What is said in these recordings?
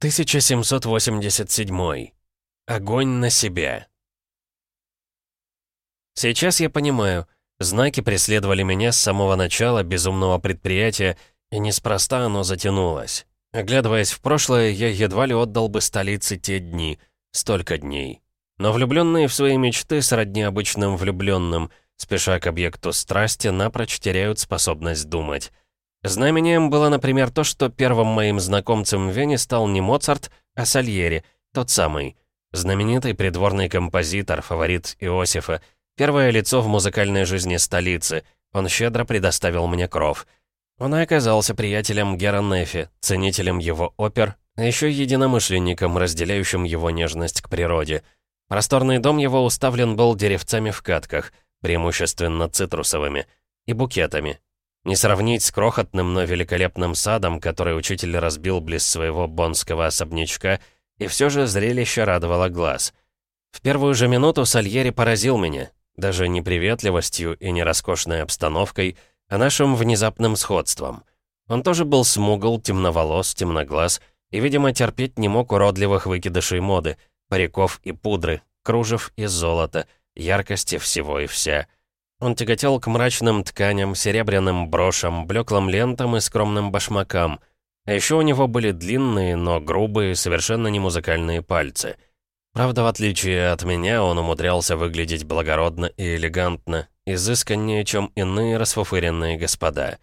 1787. Огонь на себя. Сейчас я понимаю, знаки преследовали меня с самого начала безумного предприятия, и неспроста оно затянулось. Оглядываясь в прошлое, я едва ли отдал бы столице те дни, столько дней. Но влюбленные в свои мечты сродни обычным влюбленным, спеша к объекту страсти, напрочь теряют способность думать. Знаменем было, например, то, что первым моим знакомцем в Вене стал не Моцарт, а Сальери, тот самый. Знаменитый придворный композитор, фаворит Иосифа, первое лицо в музыкальной жизни столицы. Он щедро предоставил мне кров. Он оказался приятелем Гера Нефи, ценителем его опер, а еще единомышленником, разделяющим его нежность к природе. Просторный дом его уставлен был деревцами в катках, преимущественно цитрусовыми, и букетами, не сравнить с крохотным, но великолепным садом, который учитель разбил близ своего бонского особнячка, и все же зрелище радовало глаз. В первую же минуту Сальери поразил меня, даже не приветливостью и не роскошной обстановкой, а нашим внезапным сходством. Он тоже был смугл, темноволос, темноглаз, и, видимо, терпеть не мог уродливых выкидышей моды, париков и пудры, кружев и золота, яркости всего и вся — он тяготел к мрачным тканям, серебряным брошам, блеклым лентам и скромным башмакам. А еще у него были длинные, но грубые, совершенно не музыкальные пальцы. Правда, в отличие от меня, он умудрялся выглядеть благородно и элегантно, изысканнее, чем иные расфуфыренные господа.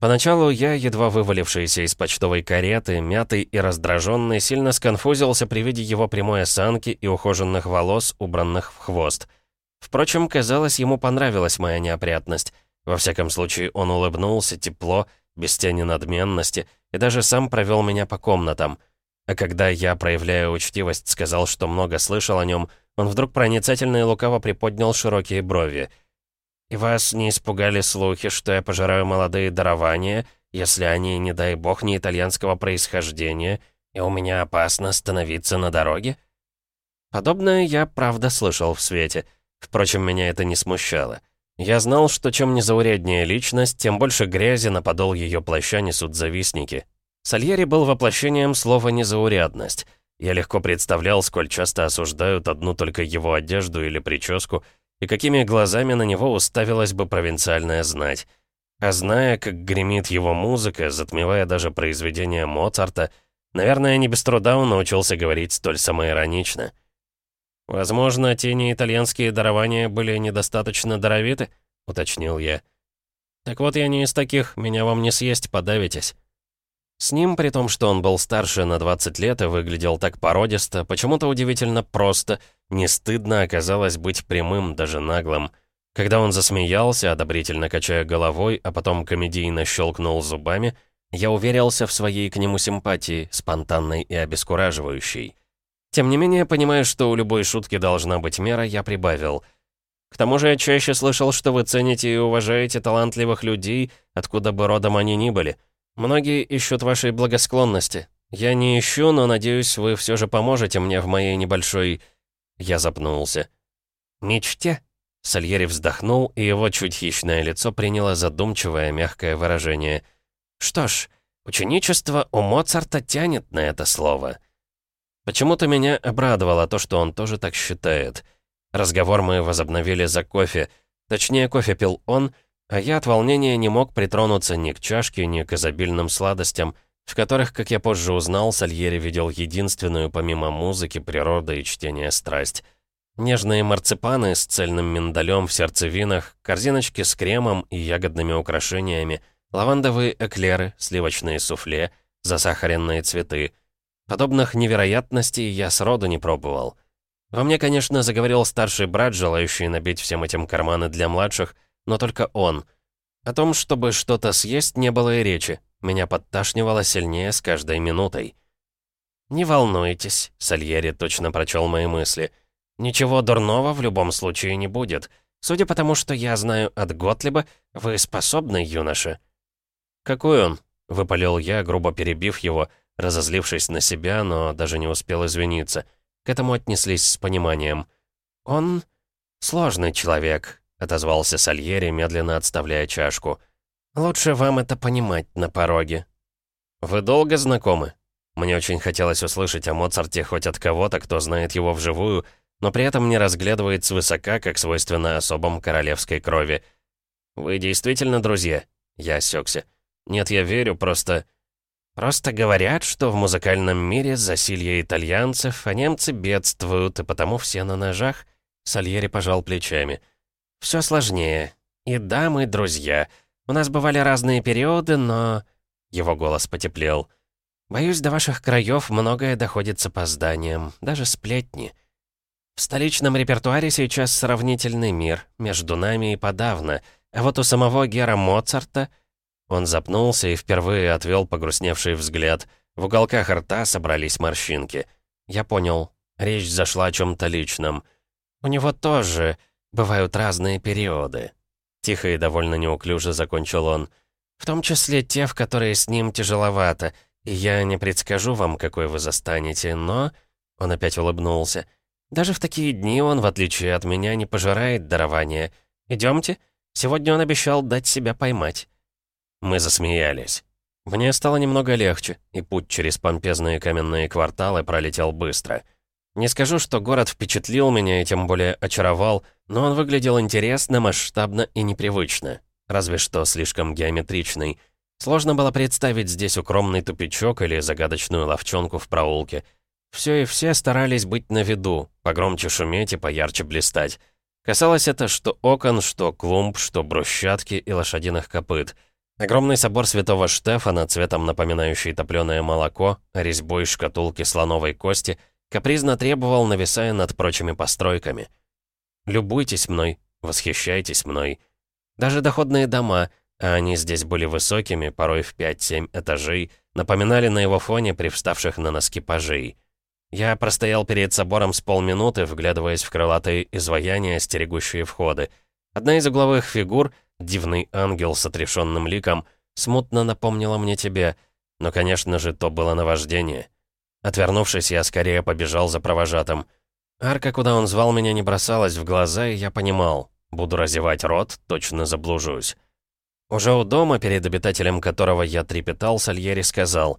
Поначалу я, едва вывалившийся из почтовой кареты, мятый и раздраженный, сильно сконфузился при виде его прямой осанки и ухоженных волос, убранных в хвост — Впрочем, казалось, ему понравилась моя неопрятность. Во всяком случае, он улыбнулся тепло, без тени надменности, и даже сам провел меня по комнатам. А когда я, проявляя учтивость, сказал, что много слышал о нем, он вдруг проницательно и лукаво приподнял широкие брови. «И вас не испугали слухи, что я пожираю молодые дарования, если они, не дай бог, не итальянского происхождения, и у меня опасно становиться на дороге?» Подобное я, правда, слышал в свете — Впрочем, меня это не смущало. Я знал, что чем незауряднее личность, тем больше грязи на подол ее плаща несут завистники. Сальери был воплощением слова «незаурядность». Я легко представлял, сколь часто осуждают одну только его одежду или прическу, и какими глазами на него уставилась бы провинциальная знать. А зная, как гремит его музыка, затмевая даже произведения Моцарта, наверное, не без труда он научился говорить столь самоиронично. «Возможно, те итальянские дарования были недостаточно даровиты?» — уточнил я. «Так вот, я не из таких, меня вам не съесть, подавитесь». С ним, при том, что он был старше на 20 лет и выглядел так породисто, почему-то удивительно просто, не стыдно оказалось быть прямым, даже наглым. Когда он засмеялся, одобрительно качая головой, а потом комедийно щелкнул зубами, я уверился в своей к нему симпатии, спонтанной и обескураживающей. Тем не менее, понимая, что у любой шутки должна быть мера, я прибавил. К тому же я чаще слышал, что вы цените и уважаете талантливых людей, откуда бы родом они ни были. Многие ищут вашей благосклонности. Я не ищу, но надеюсь, вы все же поможете мне в моей небольшой... Я запнулся. «Мечте?» Сальери вздохнул, и его чуть хищное лицо приняло задумчивое мягкое выражение. «Что ж, ученичество у Моцарта тянет на это слово». Почему-то меня обрадовало то, что он тоже так считает. Разговор мы возобновили за кофе. Точнее, кофе пил он, а я от волнения не мог притронуться ни к чашке, ни к изобильным сладостям, в которых, как я позже узнал, Сальери видел единственную, помимо музыки, природы и чтения страсть. Нежные марципаны с цельным миндалем в сердцевинах, корзиночки с кремом и ягодными украшениями, лавандовые эклеры, сливочные суфле, засахаренные цветы — Подобных невероятностей я сроду не пробовал. Во мне, конечно, заговорил старший брат, желающий набить всем этим карманы для младших, но только он. О том, чтобы что-то съесть, не было и речи. Меня подташнивало сильнее с каждой минутой. «Не волнуйтесь», — Сальери точно прочел мои мысли. «Ничего дурного в любом случае не будет. Судя по тому, что я знаю от Готлиба, вы способный юноша». «Какой он?» — выпалил я, грубо перебив его — разозлившись на себя, но даже не успел извиниться. К этому отнеслись с пониманием. «Он сложный человек», — отозвался Сальери, медленно отставляя чашку. «Лучше вам это понимать на пороге». «Вы долго знакомы?» Мне очень хотелось услышать о Моцарте хоть от кого-то, кто знает его вживую, но при этом не разглядывает свысока, как свойственно особам королевской крови. «Вы действительно друзья?» Я осекся. «Нет, я верю, просто...» «Просто говорят, что в музыкальном мире засилье итальянцев, а немцы бедствуют, и потому все на ножах?» Сальери пожал плечами. «Все сложнее. И да, мы друзья. У нас бывали разные периоды, но...» Его голос потеплел. «Боюсь, до ваших краев многое доходит с опозданием, даже сплетни. В столичном репертуаре сейчас сравнительный мир, между нами и подавно, а вот у самого Гера Моцарта...» Он запнулся и впервые отвел погрустневший взгляд. В уголках рта собрались морщинки. Я понял, речь зашла о чем-то личном. У него тоже бывают разные периоды. Тихо и довольно неуклюже закончил он. В том числе те, в которые с ним тяжеловато. И я не предскажу вам, какой вы застанете, но...» Он опять улыбнулся. «Даже в такие дни он, в отличие от меня, не пожирает дарования. Идемте. Сегодня он обещал дать себя поймать». Мы засмеялись. Мне стало немного легче, и путь через помпезные каменные кварталы пролетел быстро. Не скажу, что город впечатлил меня и тем более очаровал, но он выглядел интересно, масштабно и непривычно. Разве что слишком геометричный. Сложно было представить здесь укромный тупичок или загадочную ловчонку в проулке. Все и все старались быть на виду, погромче шуметь и поярче блистать. Касалось это что окон, что клумб, что брусчатки и лошадиных копыт. Огромный собор святого Штефана, цветом напоминающий топленое молоко, резьбой шкатулки слоновой кости — Капризно требовал, нависая над прочими постройками. «Любуйтесь мной, восхищайтесь мной». Даже доходные дома, а они здесь были высокими, порой в 5-7 этажей, напоминали на его фоне привставших на носки пажей. Я простоял перед собором с полминуты, вглядываясь в крылатые изваяния, стерегущие входы. Одна из угловых фигур, дивный ангел с отрешенным ликом, смутно напомнила мне тебя, но, конечно же, то было наваждение. Отвернувшись, я скорее побежал за провожатым. Арка, куда он звал меня, не бросалась в глаза, и я понимал. Буду разевать рот, точно заблужусь. Уже у дома, перед обитателем которого я трепетал, Сальери сказал,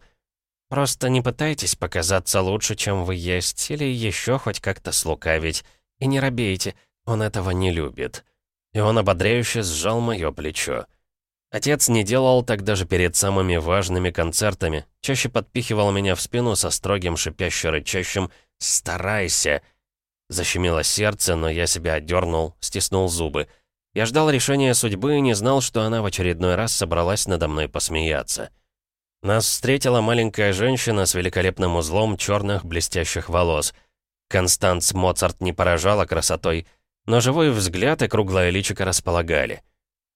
«Просто не пытайтесь показаться лучше, чем вы есть, или еще хоть как-то слукавить. И не робейте, он этого не любит». И он ободряюще сжал мое плечо. Отец не делал так даже перед самыми важными концертами. Чаще подпихивал меня в спину со строгим шипяще-рычащим «Старайся!». Защемило сердце, но я себя отдернул, стиснул зубы. Я ждал решения судьбы и не знал, что она в очередной раз собралась надо мной посмеяться. Нас встретила маленькая женщина с великолепным узлом черных блестящих волос. Констанц Моцарт не поражала красотой, но живой взгляд и круглое личико располагали.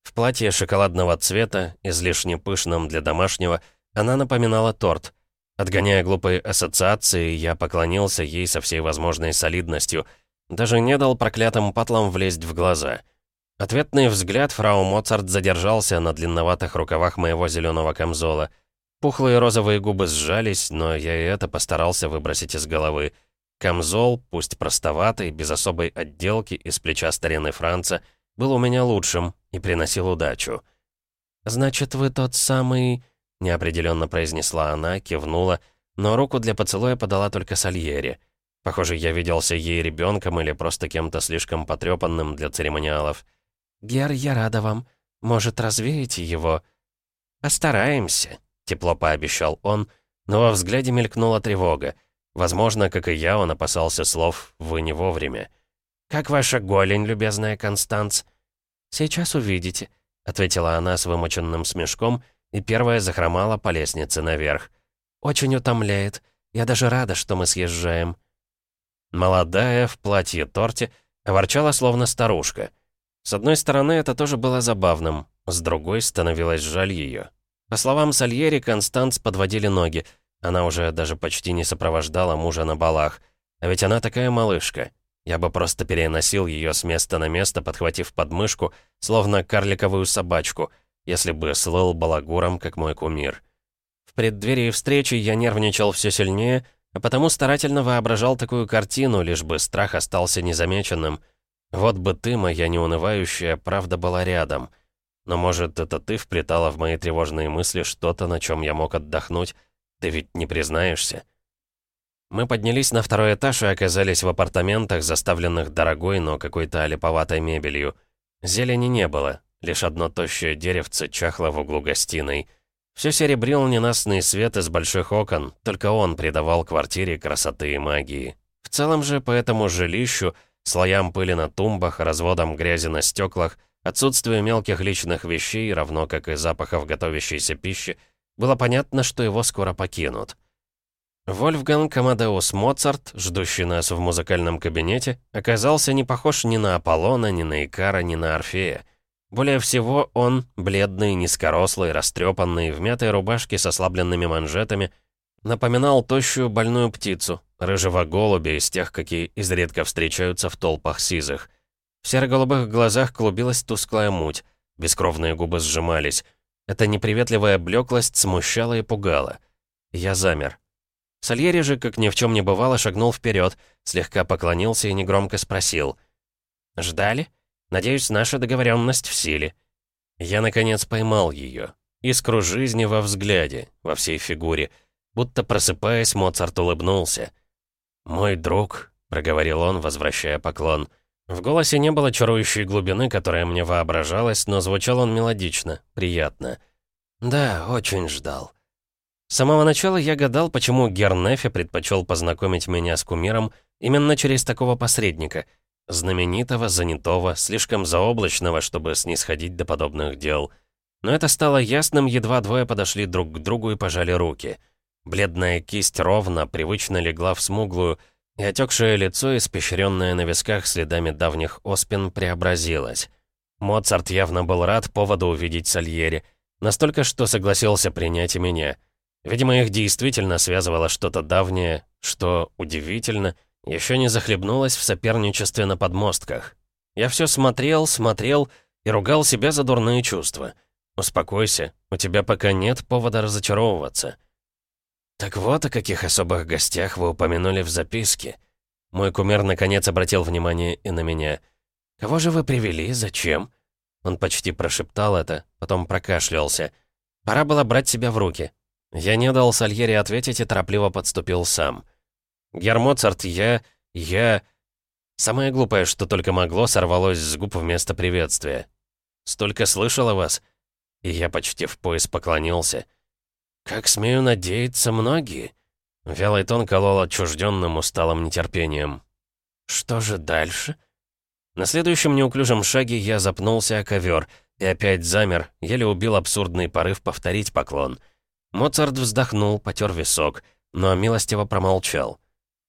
В платье шоколадного цвета, излишне пышном для домашнего, она напоминала торт. Отгоняя глупые ассоциации, я поклонился ей со всей возможной солидностью. Даже не дал проклятым патлам влезть в глаза. Ответный взгляд фрау Моцарт задержался на длинноватых рукавах моего зеленого камзола. Пухлые розовые губы сжались, но я и это постарался выбросить из головы. Камзол, пусть простоватый, без особой отделки, из плеча старины Франца — был у меня лучшим и приносил удачу. «Значит, вы тот самый...» — неопределенно произнесла она, кивнула, но руку для поцелуя подала только Сальери. Похоже, я виделся ей ребенком или просто кем-то слишком потрепанным для церемониалов. «Гер, я рада вам. Может, развеете его?» «Постараемся», — тепло пообещал он, но во взгляде мелькнула тревога. Возможно, как и я, он опасался слов «вы не вовремя». «Как ваша голень, любезная Констанц?» «Сейчас увидите», — ответила она с вымоченным смешком и первая захромала по лестнице наверх. «Очень утомляет. Я даже рада, что мы съезжаем». Молодая, в платье-торте, ворчала словно старушка. С одной стороны, это тоже было забавным, с другой становилось жаль ее. По словам Сальери, Констанц подводили ноги. Она уже даже почти не сопровождала мужа на балах. А ведь она такая малышка. Я бы просто переносил ее с места на место, подхватив подмышку, словно карликовую собачку, если бы слыл балагуром, как мой кумир. В преддверии встречи я нервничал все сильнее, а потому старательно воображал такую картину, лишь бы страх остался незамеченным. Вот бы ты, моя неунывающая, правда была рядом. Но может, это ты вплетала в мои тревожные мысли что-то, на чем я мог отдохнуть? Ты ведь не признаешься?» Мы поднялись на второй этаж и оказались в апартаментах, заставленных дорогой, но какой-то олиповатой мебелью. Зелени не было, лишь одно тощее деревце чахло в углу гостиной. Все серебрил ненастный свет из больших окон, только он придавал квартире красоты и магии. В целом же по этому жилищу, слоям пыли на тумбах, разводам грязи на стеклах, отсутствию мелких личных вещей, равно как и запахов готовящейся пищи, было понятно, что его скоро покинут. Вольфганг Амадеус Моцарт, ждущий нас в музыкальном кабинете, оказался не похож ни на Аполлона, ни на Икара, ни на Орфея. Более всего, он, бледный, низкорослый, растрепанный, в мятой рубашке с ослабленными манжетами, напоминал тощую больную птицу, рыжего голубя из тех, какие изредка встречаются в толпах сизых. В серо-голубых глазах клубилась тусклая муть, бескровные губы сжимались. Эта неприветливая блеклость смущала и пугала. Я замер. Сальери же, как ни в чем не бывало, шагнул вперед, слегка поклонился и негромко спросил. «Ждали? Надеюсь, наша договоренность в силе». Я, наконец, поймал ее. Искру жизни во взгляде, во всей фигуре. Будто просыпаясь, Моцарт улыбнулся. «Мой друг», — проговорил он, возвращая поклон. В голосе не было чарующей глубины, которая мне воображалась, но звучал он мелодично, приятно. «Да, очень ждал». С самого начала я гадал, почему Гернефе предпочел познакомить меня с кумиром именно через такого посредника, знаменитого, занятого, слишком заоблачного, чтобы снисходить до подобных дел. Но это стало ясным, едва двое подошли друг к другу и пожали руки. Бледная кисть ровно, привычно легла в смуглую, и отекшее лицо, испещренное на висках следами давних оспин, преобразилось. Моцарт явно был рад поводу увидеть Сальери, настолько, что согласился принять и меня — Видимо, их действительно связывало что-то давнее, что, удивительно, еще не захлебнулось в соперничестве на подмостках. Я все смотрел, смотрел и ругал себя за дурные чувства. «Успокойся, у тебя пока нет повода разочаровываться». «Так вот о каких особых гостях вы упомянули в записке». Мой кумир наконец обратил внимание и на меня. «Кого же вы привели? Зачем?» Он почти прошептал это, потом прокашлялся. Пора было брать себя в руки. Я не дал Сальери ответить и торопливо подступил сам. «Гермоцарт, я... я...» Самое глупое, что только могло, сорвалось с губ вместо приветствия. «Столько слышал о вас?» И я почти в пояс поклонился. «Как смею надеяться, многие?» Вялый тон колол отчужденным усталым нетерпением. «Что же дальше?» На следующем неуклюжем шаге я запнулся о ковер и опять замер, еле убил абсурдный порыв повторить поклон — Моцарт вздохнул, потер висок, но милостиво промолчал.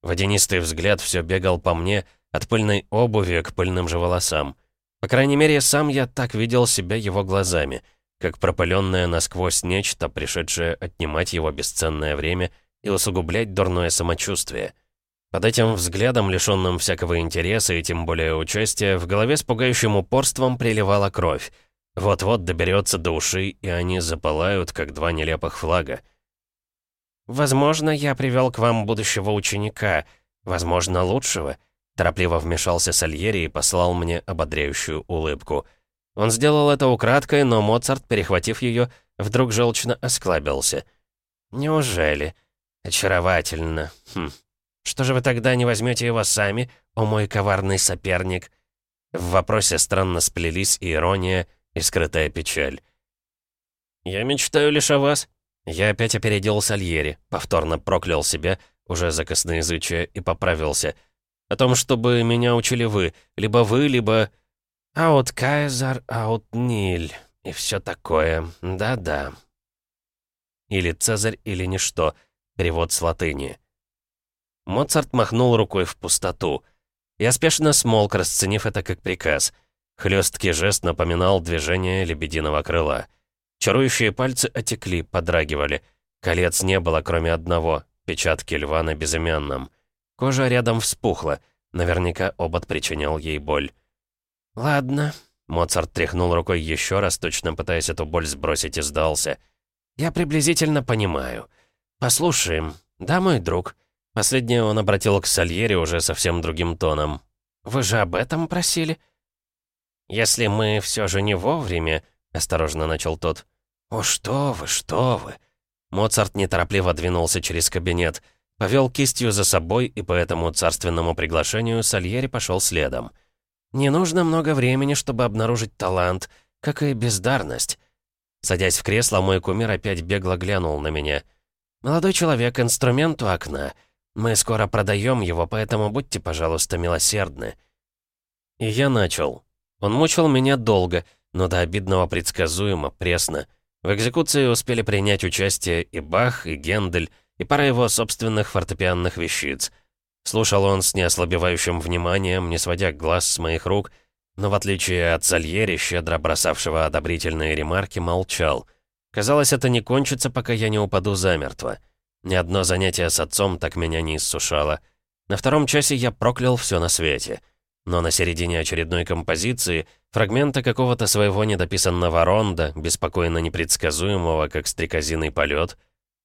Водянистый взгляд все бегал по мне, от пыльной обуви к пыльным же волосам. По крайней мере, сам я так видел себя его глазами, как пропыленное насквозь нечто, пришедшее отнимать его бесценное время и усугублять дурное самочувствие. Под этим взглядом, лишенным всякого интереса и тем более участия, в голове с пугающим упорством приливала кровь — вот-вот доберется до ушей, и они запылают, как два нелепых флага. «Возможно, я привел к вам будущего ученика, возможно, лучшего», торопливо вмешался Сальери и послал мне ободряющую улыбку. Он сделал это украдкой, но Моцарт, перехватив ее, вдруг желчно осклабился. «Неужели? Очаровательно. Хм. Что же вы тогда не возьмете его сами, о мой коварный соперник?» В вопросе странно сплелись и ирония, и скрытая печаль. «Я мечтаю лишь о вас». Я опять опередил Сальери, повторно проклял себя, уже за косноязычие, и поправился. «О том, чтобы меня учили вы, либо вы, либо...» «Аут Кайзар, аут Ниль» и все такое, да-да. Или Цезарь, или ничто. Перевод с латыни. Моцарт махнул рукой в пустоту. Я спешно смолк, расценив это как приказ — Хлесткий жест напоминал движение лебединого крыла. Чарующие пальцы отекли, подрагивали. Колец не было, кроме одного — печатки льва на безымянном. Кожа рядом вспухла. Наверняка обод причинял ей боль. «Ладно», — Моцарт тряхнул рукой еще раз, точно пытаясь эту боль сбросить, и сдался. «Я приблизительно понимаю. Послушаем. Да, мой друг?» Последнее он обратил к Сальери уже совсем другим тоном. «Вы же об этом просили?» «Если мы все же не вовремя», — осторожно начал тот. «О, что вы, что вы!» Моцарт неторопливо двинулся через кабинет, повел кистью за собой, и по этому царственному приглашению Сальери пошел следом. «Не нужно много времени, чтобы обнаружить талант, как и бездарность». Садясь в кресло, мой кумир опять бегло глянул на меня. «Молодой человек, инструмент у окна. Мы скоро продаем его, поэтому будьте, пожалуйста, милосердны». И я начал. Он мучил меня долго, но до обидного предсказуемо, пресно. В экзекуции успели принять участие и Бах, и Гендель, и пара его собственных фортепианных вещиц. Слушал он с неослабевающим вниманием, не сводя глаз с моих рук, но в отличие от Сальери, щедро бросавшего одобрительные ремарки, молчал. Казалось, это не кончится, пока я не упаду замертво. Ни одно занятие с отцом так меня не иссушало. На втором часе я проклял все на свете. Но на середине очередной композиции, фрагмента какого-то своего недописанного ронда, беспокойно непредсказуемого, как стрекозиный полет,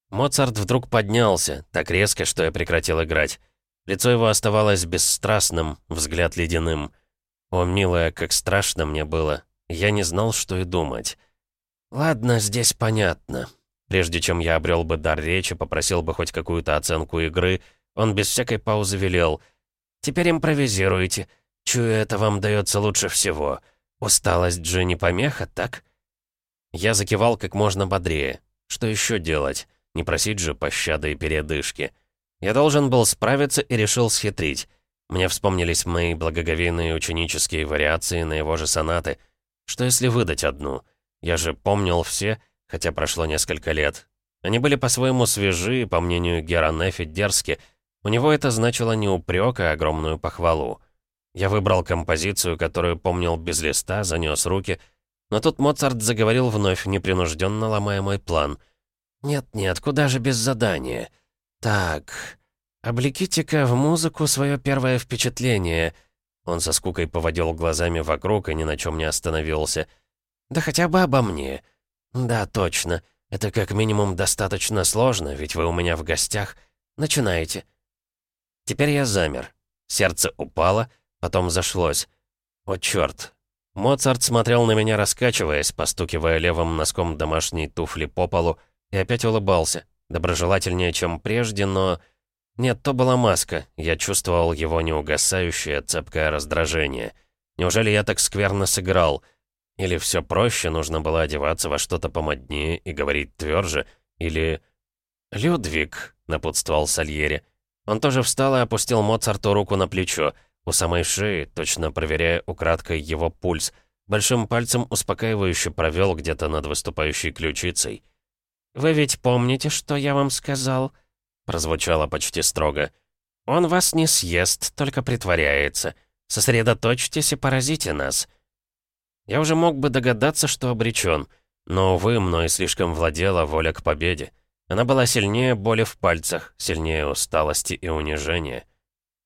Моцарт вдруг поднялся, так резко, что я прекратил играть. Лицо его оставалось бесстрастным, взгляд ледяным. О, милая, как страшно мне было. Я не знал, что и думать. «Ладно, здесь понятно», Прежде чем я обрел бы дар речи, попросил бы хоть какую-то оценку игры, он без всякой паузы велел. «Теперь импровизируйте. Чую, это вам дается лучше всего. Усталость же не помеха, так?» Я закивал как можно бодрее. Что еще делать? Не просить же пощады и передышки. Я должен был справиться и решил схитрить. Мне вспомнились мои благоговейные ученические вариации на его же сонаты. Что если выдать одну? Я же помнил все хотя прошло несколько лет. Они были по-своему свежи, по мнению Гера Нефи, дерзки. У него это значило не упрек, а огромную похвалу. Я выбрал композицию, которую помнил без листа, занес руки, но тут Моцарт заговорил вновь, непринужденно ломая мой план. «Нет-нет, куда же без задания? Так, облеките-ка в музыку свое первое впечатление». Он со скукой поводил глазами вокруг и ни на чем не остановился. «Да хотя бы обо мне. «Да, точно. Это как минимум достаточно сложно, ведь вы у меня в гостях. Начинайте». Теперь я замер. Сердце упало, потом зашлось. О, чёрт. Моцарт смотрел на меня, раскачиваясь, постукивая левым носком домашней туфли по полу, и опять улыбался. Доброжелательнее, чем прежде, но... Нет, то была маска. Я чувствовал его неугасающее, цепкое раздражение. Неужели я так скверно сыграл? Или все проще, нужно было одеваться во что-то помоднее и говорить тверже, или... «Людвиг», — напутствовал Сальери. Он тоже встал и опустил Моцарту руку на плечо, у самой шеи, точно проверяя украдкой его пульс. Большим пальцем успокаивающе провел где-то над выступающей ключицей. «Вы ведь помните, что я вам сказал?» Прозвучало почти строго. «Он вас не съест, только притворяется. Сосредоточьтесь и поразите нас». Я уже мог бы догадаться, что обречен, но, увы, мной слишком владела воля к победе. Она была сильнее боли в пальцах, сильнее усталости и унижения.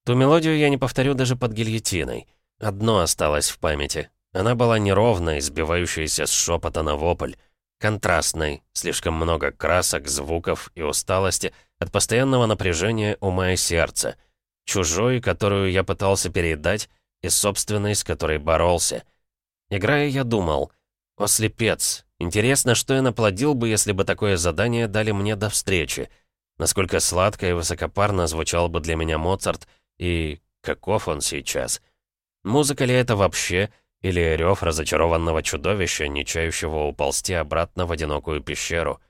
Ту мелодию я не повторю даже под гильотиной. Одно осталось в памяти. Она была неровной, сбивающейся с шепота на вопль. Контрастной, слишком много красок, звуков и усталости от постоянного напряжения ума и сердца. Чужой, которую я пытался передать, и собственной, с которой боролся — Играя, я думал, «О, слепец, интересно, что я наплодил бы, если бы такое задание дали мне до встречи. Насколько сладко и высокопарно звучал бы для меня Моцарт, и каков он сейчас. Музыка ли это вообще, или рев разочарованного чудовища, не чающего уползти обратно в одинокую пещеру?»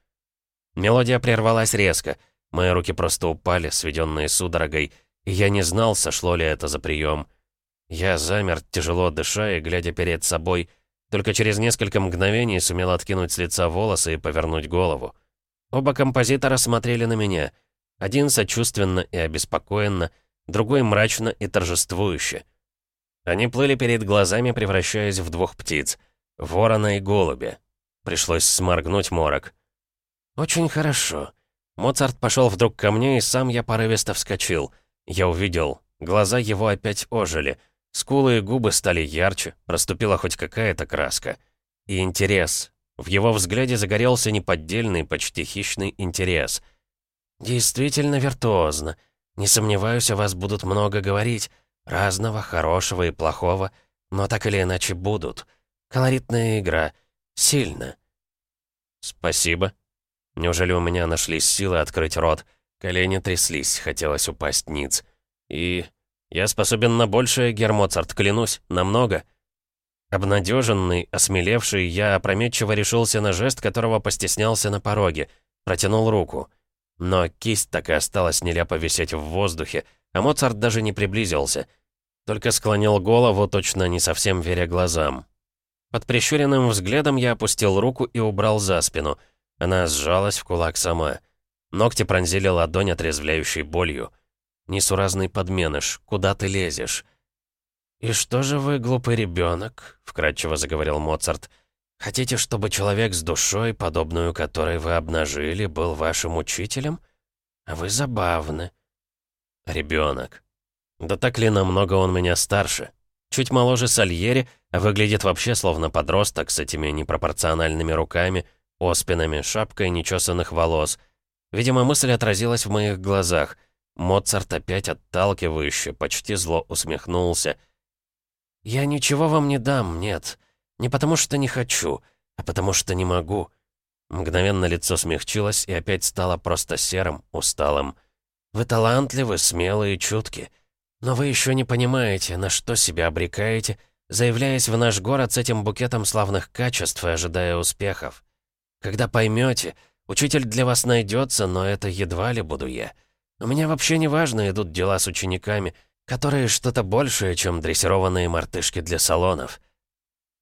Мелодия прервалась резко, мои руки просто упали, сведенные судорогой, и я не знал, сошло ли это за прием. Я замер, тяжело дыша и глядя перед собой. Только через несколько мгновений сумел откинуть с лица волосы и повернуть голову. Оба композитора смотрели на меня. Один сочувственно и обеспокоенно, другой мрачно и торжествующе. Они плыли перед глазами, превращаясь в двух птиц — ворона и голубя. Пришлось сморгнуть морок. «Очень хорошо». Моцарт пошел вдруг ко мне, и сам я порывисто вскочил. Я увидел. Глаза его опять ожили — Скулы и губы стали ярче, проступила хоть какая-то краска. И интерес. В его взгляде загорелся неподдельный, почти хищный интерес. «Действительно виртуозно. Не сомневаюсь, о вас будут много говорить. Разного, хорошего и плохого. Но так или иначе будут. Колоритная игра. Сильно». «Спасибо». Неужели у меня нашлись силы открыть рот? Колени тряслись, хотелось упасть ниц. И... Я способен на большее, Гермоцарт, клянусь, намного. Обнадеженный, осмелевший, я опрометчиво решился на жест, которого постеснялся на пороге. Протянул руку. Но кисть так и осталась нелепо висеть в воздухе, а Моцарт даже не приблизился. Только склонил голову, точно не совсем веря глазам. Под прищуренным взглядом я опустил руку и убрал за спину. Она сжалась в кулак сама. Ногти пронзили ладонь отрезвляющей болью. Несуразный подменыш, куда ты лезешь? «И что же вы, глупый ребенок?» — вкратчиво заговорил Моцарт. «Хотите, чтобы человек с душой, подобную которой вы обнажили, был вашим учителем? А вы забавны». «Ребенок. Да так ли намного он меня старше? Чуть моложе Сальери, а выглядит вообще словно подросток с этими непропорциональными руками, оспинами, шапкой нечесанных волос. Видимо, мысль отразилась в моих глазах. Моцарт опять отталкивающе, почти зло усмехнулся. «Я ничего вам не дам, нет. Не потому что не хочу, а потому что не могу». Мгновенно лицо смягчилось и опять стало просто серым, усталым. «Вы талантливы, смелые чутки. Но вы еще не понимаете, на что себя обрекаете, заявляясь в наш город с этим букетом славных качеств и ожидая успехов. Когда поймете, учитель для вас найдется, но это едва ли буду я». У меня вообще не важно идут дела с учениками, которые что-то большее, чем дрессированные мартышки для салонов.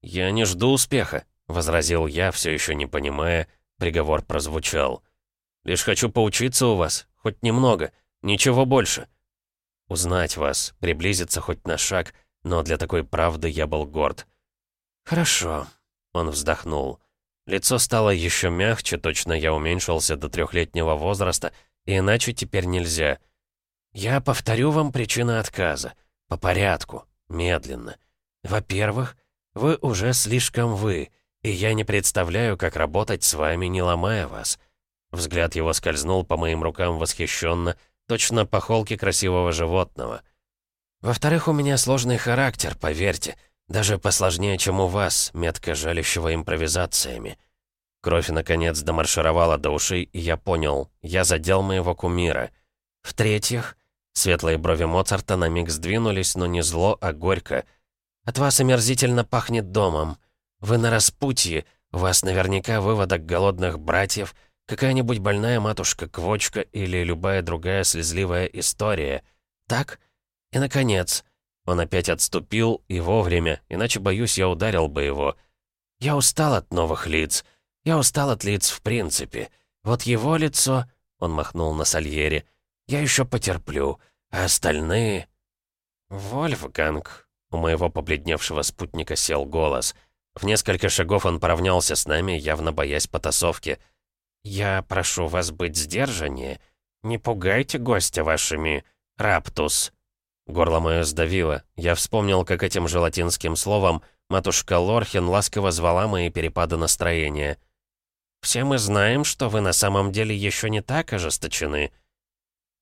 «Я не жду успеха», — возразил я, все еще не понимая, приговор прозвучал. «Лишь хочу поучиться у вас, хоть немного, ничего больше. Узнать вас, приблизиться хоть на шаг, но для такой правды я был горд». «Хорошо», — он вздохнул. Лицо стало еще мягче, точно я уменьшился до трехлетнего возраста, иначе теперь нельзя. Я повторю вам причины отказа. По порядку, медленно. Во-первых, вы уже слишком вы, и я не представляю, как работать с вами, не ломая вас. Взгляд его скользнул по моим рукам восхищенно, точно по холке красивого животного. Во-вторых, у меня сложный характер, поверьте, даже посложнее, чем у вас, метко жалящего импровизациями. Кровь, наконец, домаршировала до ушей, и я понял, я задел моего кумира. В-третьих, светлые брови Моцарта на миг сдвинулись, но не зло, а горько. От вас омерзительно пахнет домом. Вы на распутье, у вас наверняка выводок голодных братьев, какая-нибудь больная матушка-квочка или любая другая слезливая история. Так? И, наконец, он опять отступил, и вовремя, иначе, боюсь, я ударил бы его. Я устал от новых лиц. Я устал от лиц в принципе. Вот его лицо...» — он махнул на Сальери. «Я еще потерплю, а остальные...» «Вольфганг...» — у моего побледневшего спутника сел голос. В несколько шагов он поравнялся с нами, явно боясь потасовки. «Я прошу вас быть сдержаннее. Не пугайте гостя вашими... раптус...» Горло мое сдавило. Я вспомнил, как этим желатинским словом матушка Лорхин ласково звала мои перепады настроения — все мы знаем, что вы на самом деле еще не так ожесточены».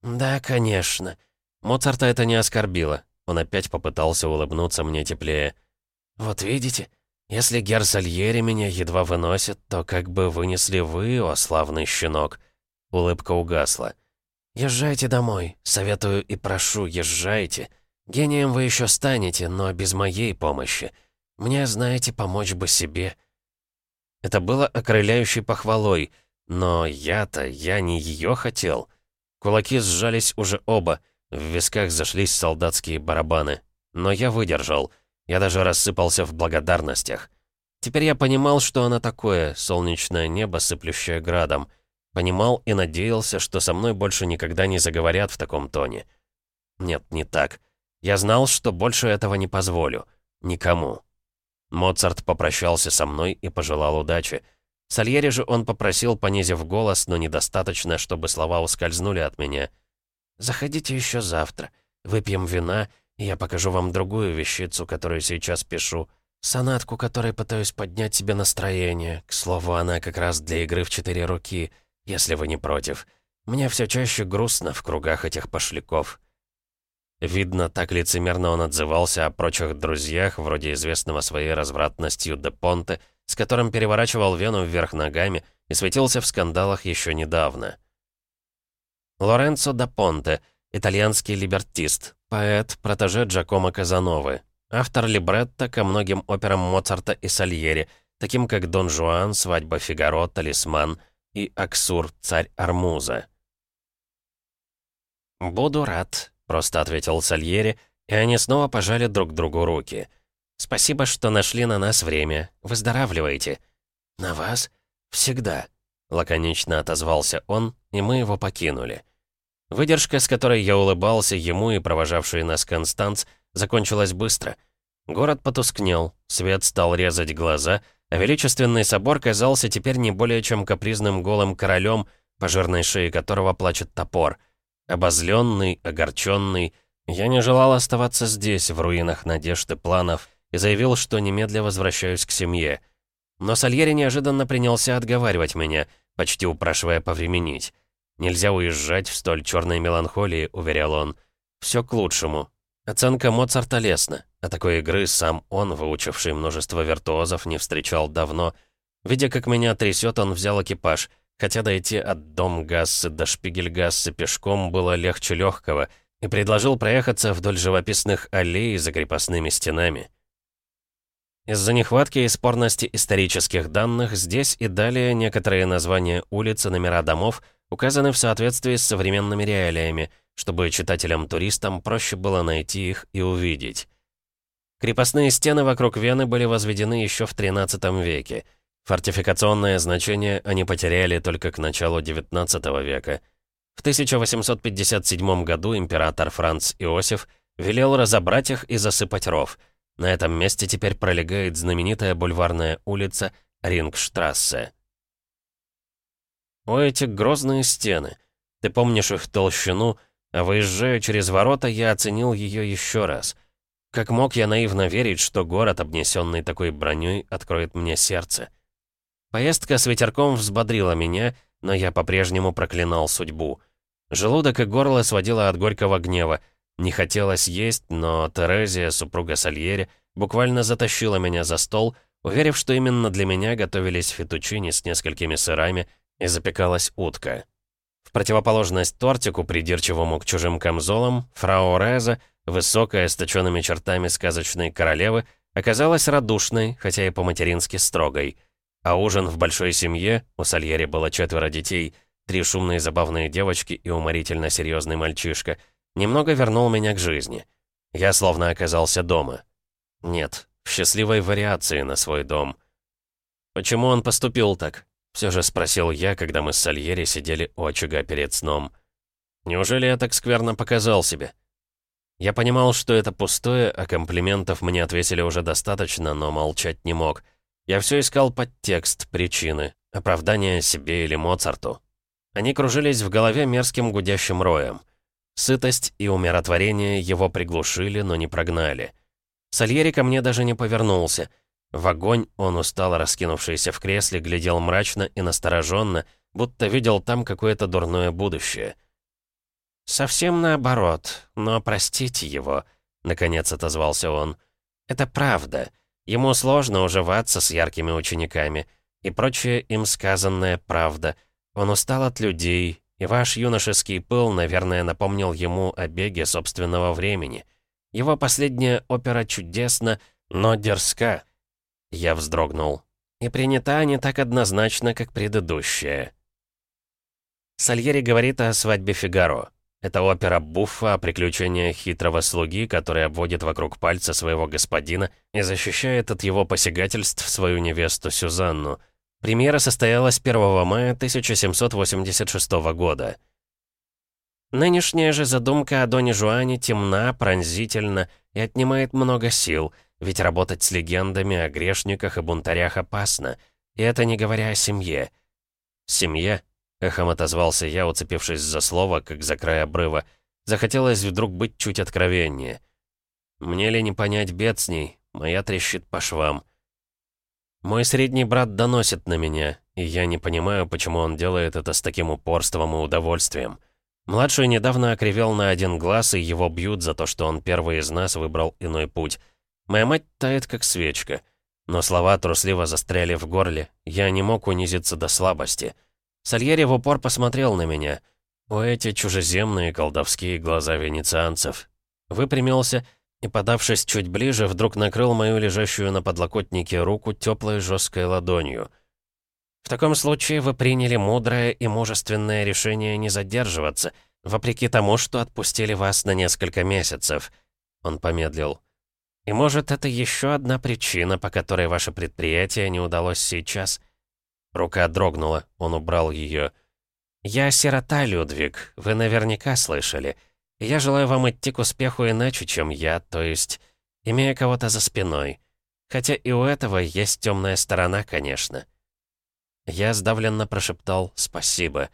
«Да, конечно». Моцарта это не оскорбило. Он опять попытался улыбнуться мне теплее. «Вот видите, если гер Сальери меня едва выносит, то как бы вынесли вы, о славный щенок». Улыбка угасла. «Езжайте домой. Советую и прошу, езжайте. Гением вы еще станете, но без моей помощи. Мне, знаете, помочь бы себе». Это было окрыляющей похвалой, но я-то, я не ее хотел. Кулаки сжались уже оба, в висках зашлись солдатские барабаны. Но я выдержал, я даже рассыпался в благодарностях. Теперь я понимал, что она такое, солнечное небо, сыплющее градом. Понимал и надеялся, что со мной больше никогда не заговорят в таком тоне. Нет, не так. Я знал, что больше этого не позволю. Никому. Моцарт попрощался со мной и пожелал удачи. Сальери же он попросил, понизив голос, но недостаточно, чтобы слова ускользнули от меня. «Заходите еще завтра. Выпьем вина, я покажу вам другую вещицу, которую сейчас пишу. Сонатку, которой пытаюсь поднять себе настроение. К слову, она как раз для игры в четыре руки, если вы не против. Мне все чаще грустно в кругах этих пошляков». Видно, так лицемерно он отзывался о прочих друзьях, вроде известного своей развратностью Де Понте, с которым переворачивал Вену вверх ногами и светился в скандалах еще недавно. Лоренцо да Понте, итальянский либертист, поэт, протеже Джакомо Казановы, автор либретто ко многим операм Моцарта и Сальери, таким как «Дон Жуан», «Свадьба Фигаро», «Талисман» и «Аксур», «Царь Армуза». «Буду рад», — просто ответил Сальери, и они снова пожали друг другу руки. «Спасибо, что нашли на нас время. Выздоравливайте». «На вас? Всегда», — лаконично отозвался он, и мы его покинули. Выдержка, с которой я улыбался ему и провожавший нас Констанц, закончилась быстро. Город потускнел, свет стал резать глаза, а величественный собор казался теперь не более чем капризным голым королем, по жирной шее которого плачет топор. Обозленный, огорченный, я не желал оставаться здесь, в руинах надежд и планов, и заявил, что немедля возвращаюсь к семье. Но Сальери неожиданно принялся отговаривать меня, почти упрашивая повременить. «Нельзя уезжать в столь черной меланхолии», — уверял он. «Все к лучшему». Оценка Моцарта лестна, а такой игры сам он, выучивший множество виртуозов, не встречал давно. Видя, как меня трясет, он взял экипаж, хотя дойти от дом Гассы до Шпигельгассы пешком было легче легкого, и предложил проехаться вдоль живописных аллей за крепостными стенами. Из-за нехватки и спорности исторических данных здесь и далее некоторые названия улиц и номера домов указаны в соответствии с современными реалиями, чтобы читателям-туристам проще было найти их и увидеть. Крепостные стены вокруг Вены были возведены еще в XIII веке. Фортификационное значение они потеряли только к началу XIX века. В 1857 году император Франц Иосиф велел разобрать их и засыпать ров. На этом месте теперь пролегает знаменитая бульварная улица Рингштрассе. О, эти грозные стены. Ты помнишь их толщину, а выезжая через ворота, я оценил ее еще раз. Как мог я наивно верить, что город, обнесенный такой броней, откроет мне сердце? Поездка с ветерком взбодрила меня, но я по-прежнему проклинал судьбу. Желудок и горло сводило от горького гнева. Не хотелось есть, но Терезия, супруга Сальери, буквально затащила меня за стол, уверив, что именно для меня готовились фетучини с несколькими сырами — и запекалась утка. В противоположность тортику, придирчивому к чужим камзолам, фрау Реза, высокая, с точенными чертами сказочной королевы, оказалась радушной, хотя и по-матерински строгой. А ужин в большой семье, у Сальери было четверо детей, три шумные забавные девочки и уморительно серьезный мальчишка, немного вернул меня к жизни. Я словно оказался дома. Нет, в счастливой вариации на свой дом. Почему он поступил так? Все же спросил я, когда мы с Сальери сидели у очага перед сном. Неужели я так скверно показал себе? Я понимал, что это пустое, а комплиментов мне ответили уже достаточно, но молчать не мог. Я все искал подтекст, причины, оправдания себе или Моцарту. Они кружились в голове мерзким гудящим роем. Сытость и умиротворение его приглушили, но не прогнали. Сальери ко мне даже не повернулся — в огонь он, устало раскинувшийся в кресле, глядел мрачно и настороженно, будто видел там какое-то дурное будущее. «Совсем наоборот, но простите его», — наконец отозвался он. «Это правда. Ему сложно уживаться с яркими учениками. И прочее им сказанная правда. Он устал от людей, и ваш юношеский пыл, наверное, напомнил ему о беге собственного времени. Его последняя опера чудесна, но дерзка». Я вздрогнул. И принята не так однозначно, как предыдущая. Сальери говорит о свадьбе Фигаро. Это опера Буффа о приключениях хитрого слуги, который обводит вокруг пальца своего господина и защищает от его посягательств свою невесту Сюзанну. Премьера состоялась 1 мая 1786 года. Нынешняя же задумка о Доне Жуане темна, пронзительна и отнимает много сил — ведь работать с легендами о грешниках и бунтарях опасно. И это не говоря о семье. «Семья?» — эхом отозвался я, уцепившись за слово, как за край обрыва. Захотелось вдруг быть чуть откровеннее. «Мне ли не понять бед с ней? Моя трещит по швам». Мой средний брат доносит на меня, и я не понимаю, почему он делает это с таким упорством и удовольствием. Младший недавно окривел на один глаз, и его бьют за то, что он первый из нас выбрал иной путь. Моя мать тает, как свечка. Но слова трусливо застряли в горле. Я не мог унизиться до слабости. Сальери в упор посмотрел на меня. У эти чужеземные колдовские глаза венецианцев. Выпрямился и, подавшись чуть ближе, вдруг накрыл мою лежащую на подлокотнике руку теплой жесткой ладонью. «В таком случае вы приняли мудрое и мужественное решение не задерживаться, вопреки тому, что отпустили вас на несколько месяцев». Он помедлил. «И может, это еще одна причина, по которой ваше предприятие не удалось сейчас?» Рука дрогнула, он убрал ее. «Я сирота, Людвиг, вы наверняка слышали. Я желаю вам идти к успеху иначе, чем я, то есть, имея кого-то за спиной. Хотя и у этого есть темная сторона, конечно». Я сдавленно прошептал «спасибо».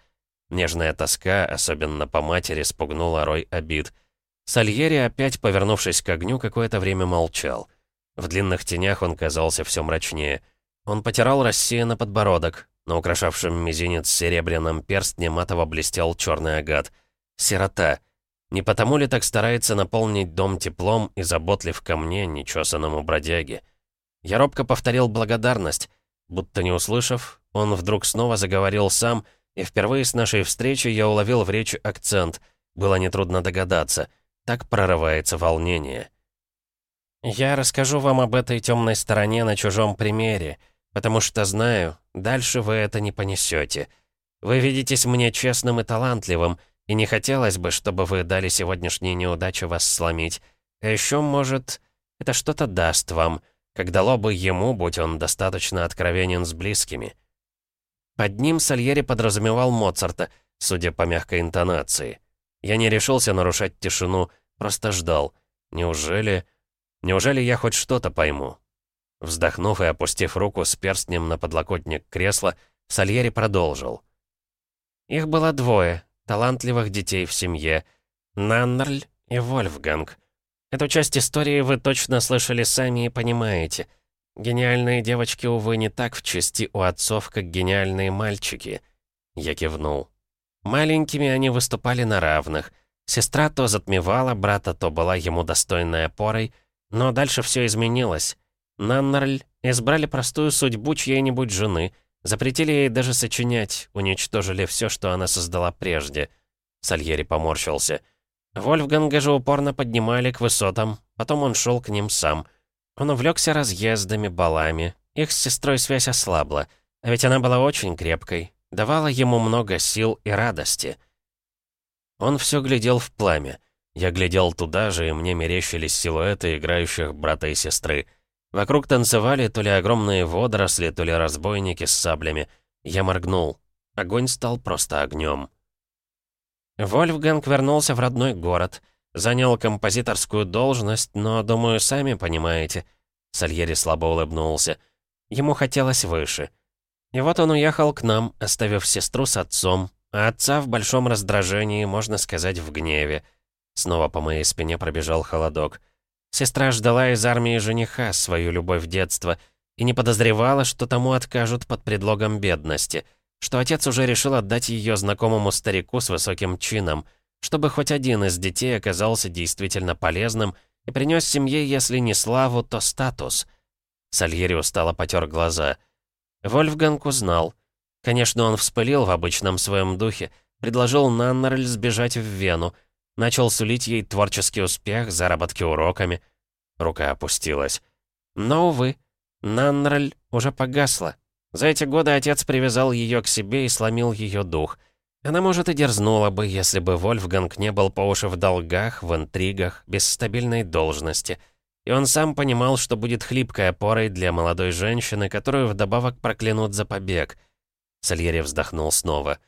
Нежная тоска, особенно по матери, спугнула рой обид. Сальери, опять повернувшись к огню, какое-то время молчал. В длинных тенях он казался все мрачнее. Он потирал рассеянно подбородок. На украшавшем мизинец серебряном перстне матово блестел черный агат. Сирота. Не потому ли так старается наполнить дом теплом и заботлив ко мне, нечесанному бродяге? Я робко повторил благодарность. Будто не услышав, он вдруг снова заговорил сам, и впервые с нашей встречи я уловил в речи акцент. Было нетрудно догадаться. Так прорывается волнение. «Я расскажу вам об этой темной стороне на чужом примере», Потому что знаю, дальше вы это не понесете. Вы видитесь мне честным и талантливым, и не хотелось бы, чтобы вы дали сегодняшней неудаче вас сломить. А еще, может, это что-то даст вам, как дало бы ему, будь он достаточно откровенен с близкими. Под ним Сальери подразумевал Моцарта, судя по мягкой интонации. Я не решился нарушать тишину, просто ждал. Неужели... Неужели я хоть что-то пойму? Вздохнув и опустив руку с перстнем на подлокотник кресла, Сальери продолжил. Их было двое, талантливых детей в семье. Наннерль и Вольфганг. Эту часть истории вы точно слышали сами и понимаете. Гениальные девочки, увы, не так в чести у отцов, как гениальные мальчики. Я кивнул. Маленькими они выступали на равных. Сестра то затмевала брата, то была ему достойной опорой, но дальше все изменилось. Наннарль избрали простую судьбу чьей-нибудь жены, запретили ей даже сочинять, уничтожили все, что она создала прежде. Сальери поморщился. Вольфганга же упорно поднимали к высотам, потом он шел к ним сам. Он увлекся разъездами, балами. Их с сестрой связь ослабла, а ведь она была очень крепкой, давала ему много сил и радости. Он все глядел в пламя. Я глядел туда же, и мне мерещились силуэты играющих брата и сестры. Вокруг танцевали то ли огромные водоросли, то ли разбойники с саблями. Я моргнул. Огонь стал просто огнем. Вольфганг вернулся в родной город. Занял композиторскую должность, но, думаю, сами понимаете. Сальери слабо улыбнулся. Ему хотелось выше. И вот он уехал к нам, оставив сестру с отцом, а отца в большом раздражении, можно сказать, в гневе. Снова по моей спине пробежал холодок. Сестра ждала из армии жениха свою любовь детства и не подозревала, что тому откажут под предлогом бедности, что отец уже решил отдать ее знакомому старику с высоким чином, чтобы хоть один из детей оказался действительно полезным и принес семье, если не славу, то статус. Сальери устало потер глаза. Вольфганг узнал. Конечно, он вспылил в обычном своем духе, предложил Наннерль сбежать в Вену, Начал сулить ей творческий успех, заработки уроками. Рука опустилась. Но, увы, Наннрель уже погасла. За эти годы отец привязал ее к себе и сломил ее дух. Она, может, и дерзнула бы, если бы Вольфганг не был по уши в долгах, в интригах, без стабильной должности. И он сам понимал, что будет хлипкой опорой для молодой женщины, которую вдобавок проклянут за побег. Сальери вздохнул снова.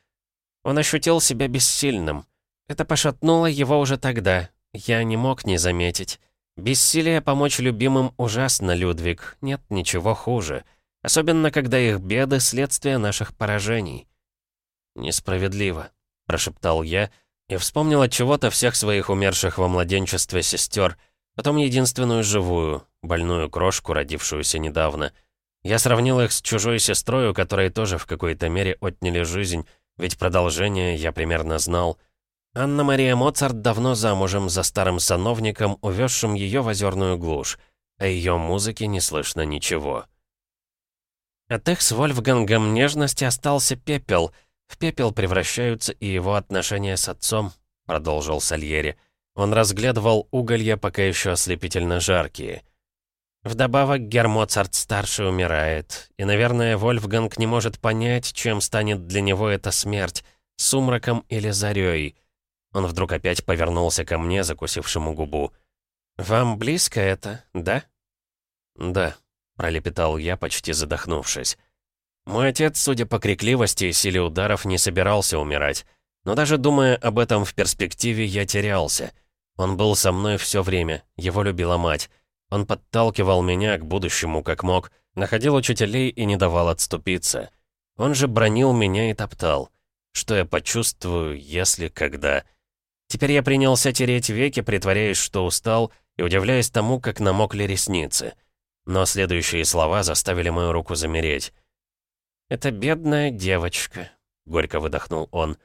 Он ощутил себя бессильным. Это пошатнуло его уже тогда. Я не мог не заметить. Бессилие помочь любимым ужасно, Людвиг. Нет ничего хуже. Особенно, когда их беды — следствие наших поражений. «Несправедливо», — прошептал я, и вспомнил от чего-то всех своих умерших во младенчестве сестер, потом единственную живую, больную крошку, родившуюся недавно. Я сравнил их с чужой сестрой, у которой тоже в какой-то мере отняли жизнь, ведь продолжение я примерно знал — Анна-Мария Моцарт давно замужем за старым сановником, увезшим ее в озерную глушь. О ее музыке не слышно ничего. От их с Вольфгангом нежности остался пепел. В пепел превращаются и его отношения с отцом, продолжил Сальери. Он разглядывал уголья, пока еще ослепительно жаркие. Вдобавок Гермоцарт-старший умирает, и, наверное, Вольфганг не может понять, чем станет для него эта смерть, сумраком или зарей. Он вдруг опять повернулся ко мне, закусившему губу. «Вам близко это, да?» «Да», — пролепетал я, почти задохнувшись. Мой отец, судя по крикливости и силе ударов, не собирался умирать. Но даже думая об этом в перспективе, я терялся. Он был со мной все время, его любила мать. Он подталкивал меня к будущему как мог, находил учителей и не давал отступиться. Он же бронил меня и топтал. Что я почувствую, если, когда... Теперь я принялся тереть веки, притворяясь, что устал, и удивляясь тому, как намокли ресницы. Но следующие слова заставили мою руку замереть. «Это бедная девочка», — горько выдохнул он.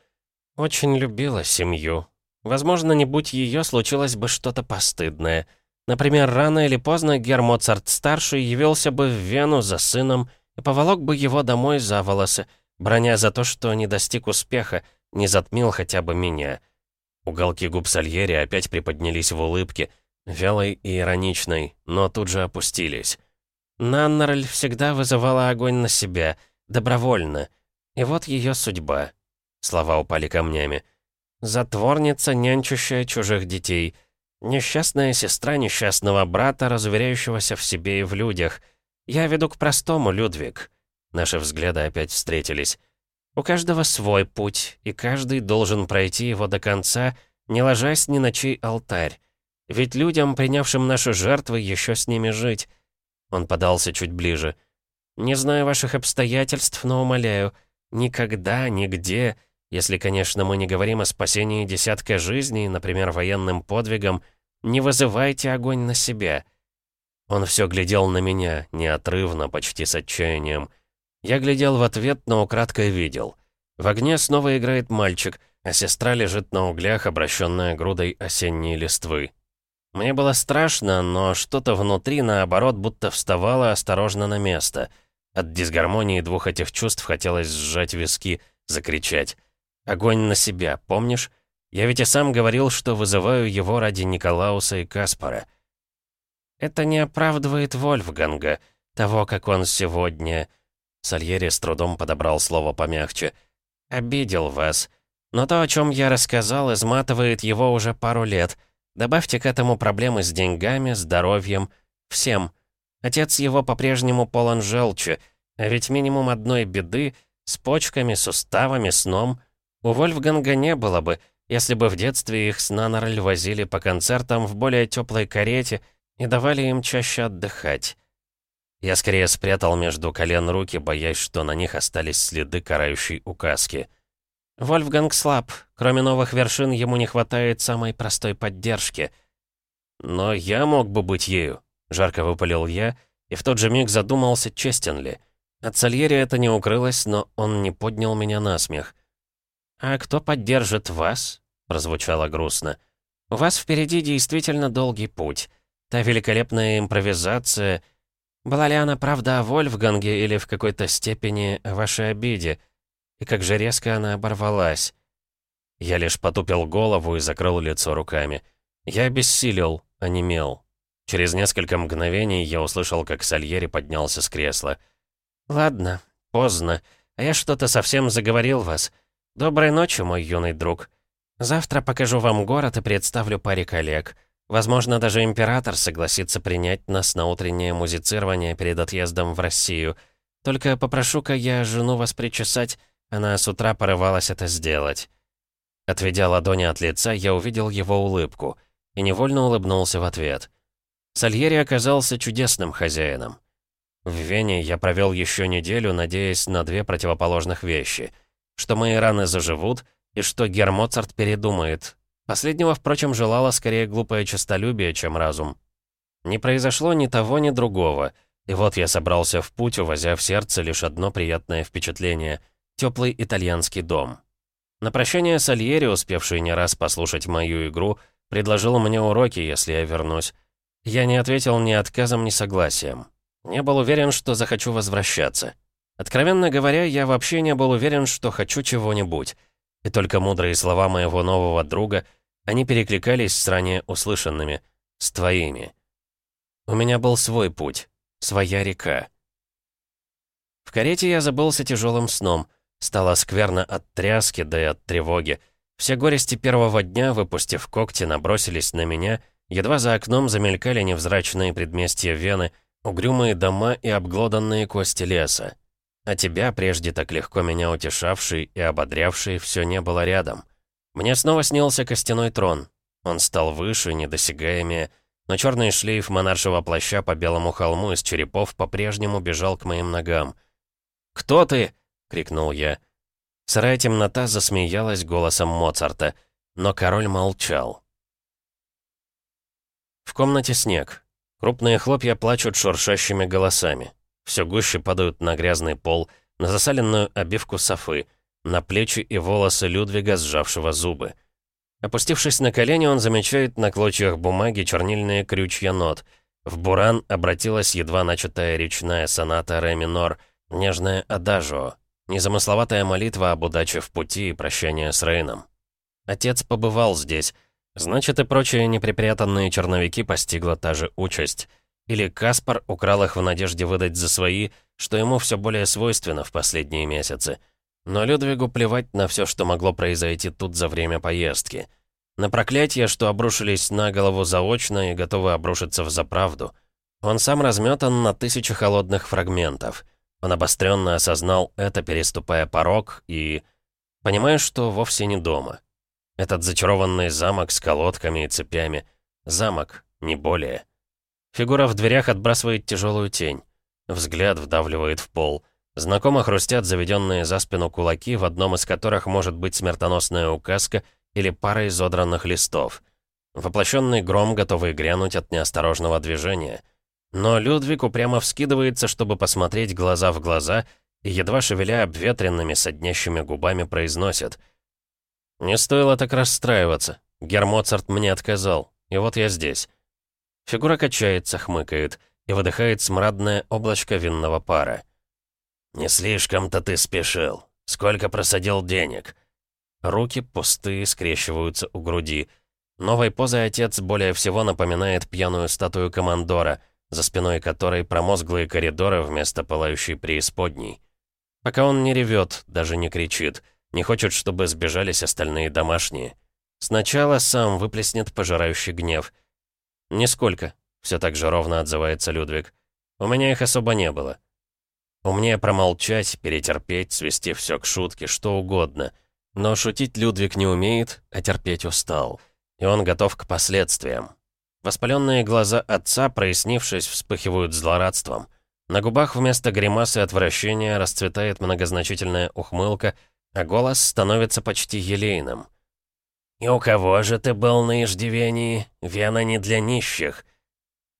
«Очень любила семью. Возможно, не будь ее, случилось бы что-то постыдное. Например, рано или поздно Гермоцарт-старший явился бы в Вену за сыном и поволок бы его домой за волосы, броня за то, что не достиг успеха, не затмил хотя бы меня». Уголки губ Сальери опять приподнялись в улыбке, вялой и ироничной, но тут же опустились. Наннерль всегда вызывала огонь на себя — Добровольно. И вот ее судьба. Слова упали камнями. Затворница, нянчущая чужих детей. Несчастная сестра несчастного брата, разуверяющегося в себе и в людях. Я веду к простому, Людвиг. Наши взгляды опять встретились. У каждого свой путь, и каждый должен пройти его до конца, не ложась ни на чей алтарь. Ведь людям, принявшим наши жертвы, еще с ними жить. Он подался чуть ближе. Не знаю ваших обстоятельств, но умоляю, никогда, нигде, если, конечно, мы не говорим о спасении десятка жизней, например, военным подвигом, не вызывайте огонь на себя. Он все глядел на меня, неотрывно, почти с отчаянием. Я глядел в ответ, но украдкой видел. В огне снова играет мальчик, а сестра лежит на углях, обращенная грудой осенней листвы. Мне было страшно, но что-то внутри, наоборот, будто вставало осторожно на место — от дисгармонии двух этих чувств хотелось сжать виски, закричать. «Огонь на себя, помнишь? Я ведь и сам говорил, что вызываю его ради Николауса и Каспара». «Это не оправдывает Вольфганга, того, как он сегодня...» Сальери с трудом подобрал слово помягче. «Обидел вас. Но то, о чем я рассказал, изматывает его уже пару лет. Добавьте к этому проблемы с деньгами, здоровьем, всем». Отец его по-прежнему полон желчи, а ведь минимум одной беды с почками, суставами, сном у Вольфганга не было бы, если бы в детстве их с Нанорель возили по концертам в более теплой карете и давали им чаще отдыхать. Я скорее спрятал между колен руки, боясь, что на них остались следы карающей указки. Вольфганг слаб, кроме новых вершин ему не хватает самой простой поддержки. Но я мог бы быть ею. Жарко выпалил я, и в тот же миг задумался, честен ли. От Сальери это не укрылось, но он не поднял меня на смех. «А кто поддержит вас?» — прозвучало грустно. «У вас впереди действительно долгий путь. Та великолепная импровизация... Была ли она правда о Вольфганге или в какой-то степени вашей обиде? И как же резко она оборвалась?» Я лишь потупил голову и закрыл лицо руками. Я обессилел, онемел. Через несколько мгновений я услышал, как Сальери поднялся с кресла. «Ладно, поздно. А я что-то совсем заговорил вас. Доброй ночи, мой юный друг. Завтра покажу вам город и представлю паре коллег. Возможно, даже император согласится принять нас на утреннее музицирование перед отъездом в Россию. Только попрошу-ка я жену вас причесать, она с утра порывалась это сделать». Отведя ладони от лица, я увидел его улыбку и невольно улыбнулся в ответ. Сальери оказался чудесным хозяином. В Вене я провел еще неделю, надеясь на две противоположных вещи. Что мои раны заживут, и что Гермоцарт передумает. Последнего, впрочем, желало скорее глупое честолюбие, чем разум. Не произошло ни того, ни другого. И вот я собрался в путь, увозя в сердце лишь одно приятное впечатление — теплый итальянский дом. На прощание Сальери, успевший не раз послушать мою игру, предложил мне уроки, если я вернусь. Я не ответил ни отказом, ни согласием. Не был уверен, что захочу возвращаться. Откровенно говоря, я вообще не был уверен, что хочу чего-нибудь. И только мудрые слова моего нового друга, они перекликались с ранее услышанными, с твоими. У меня был свой путь, своя река. В карете я забылся тяжелым сном. Стало скверно от тряски, да и от тревоги. Все горести первого дня, выпустив когти, набросились на меня. Едва за окном замелькали невзрачные предместья Вены, угрюмые дома и обглоданные кости леса. А тебя, прежде так легко меня утешавший и ободрявший, все не было рядом. Мне снова снился костяной трон. Он стал выше, недосягаемее, но черный шлейф монаршего плаща по белому холму из черепов по-прежнему бежал к моим ногам. «Кто ты?» — крикнул я. Сырая темнота засмеялась голосом Моцарта, но король молчал. В комнате снег. Крупные хлопья плачут шуршащими голосами. Все гуще падают на грязный пол, на засаленную обивку софы, на плечи и волосы Людвига, сжавшего зубы. Опустившись на колени, он замечает на клочьях бумаги чернильные крючья нот. В буран обратилась едва начатая речная соната ре минор, нежная адажио, незамысловатая молитва об удаче в пути и прощание с Рейном. Отец побывал здесь, значит и прочие неприпрятанные черновики постигла та же участь — или Каспар украл их в надежде выдать за свои, что ему все более свойственно в последние месяцы. Но Людвигу плевать на все, что могло произойти тут за время поездки. На проклятия, что обрушились на голову заочно и готовы обрушиться в заправду. Он сам разметан на тысячи холодных фрагментов. Он обостренно осознал это, переступая порог, и... Понимаешь, что вовсе не дома. Этот зачарованный замок с колодками и цепями. Замок, не более. Фигура в дверях отбрасывает тяжелую тень. Взгляд вдавливает в пол. Знакомо хрустят заведенные за спину кулаки, в одном из которых может быть смертоносная указка или пара изодранных листов. Воплощенный гром, готовый грянуть от неосторожного движения. Но Людвиг упрямо вскидывается, чтобы посмотреть глаза в глаза, и едва шевеля обветренными, соднящими губами, произносит. «Не стоило так расстраиваться. Гермоцарт мне отказал, и вот я здесь. Фигура качается, хмыкает и выдыхает смрадное облачко винного пара. «Не слишком-то ты спешил. Сколько просадил денег?» Руки пустые, скрещиваются у груди. Новой позой отец более всего напоминает пьяную статую командора, за спиной которой промозглые коридоры вместо пылающей преисподней. Пока он не ревет, даже не кричит, не хочет, чтобы сбежались остальные домашние. Сначала сам выплеснет пожирающий гнев — «Нисколько», — все так же ровно отзывается Людвиг. «У меня их особо не было». Умнее промолчать, перетерпеть, свести все к шутке, что угодно. Но шутить Людвиг не умеет, а терпеть устал. И он готов к последствиям. Воспаленные глаза отца, прояснившись, вспыхивают злорадством. На губах вместо гримасы отвращения расцветает многозначительная ухмылка, а голос становится почти елейным. «И у кого же ты был на иждивении? Вена не для нищих».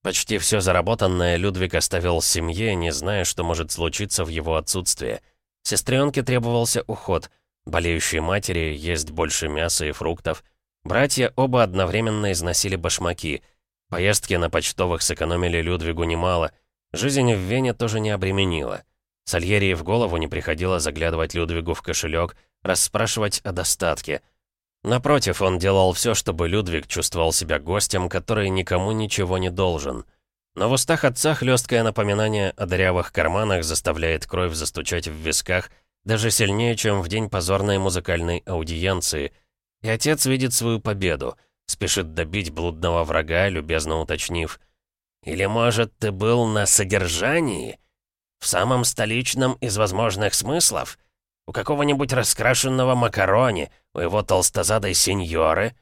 Почти все заработанное Людвиг оставил семье, не зная, что может случиться в его отсутствие. Сестренке требовался уход. Болеющей матери есть больше мяса и фруктов. Братья оба одновременно износили башмаки. Поездки на почтовых сэкономили Людвигу немало. Жизнь в Вене тоже не обременила. Сальери в голову не приходило заглядывать Людвигу в кошелек, расспрашивать о достатке — Напротив, он делал все, чтобы Людвиг чувствовал себя гостем, который никому ничего не должен. Но в устах отца хлесткое напоминание о дырявых карманах заставляет кровь застучать в висках даже сильнее, чем в день позорной музыкальной аудиенции. И отец видит свою победу, спешит добить блудного врага, любезно уточнив. «Или, может, ты был на содержании? В самом столичном из возможных смыслов?» У какого-нибудь раскрашенного макарони, у его толстозадой сеньоры?»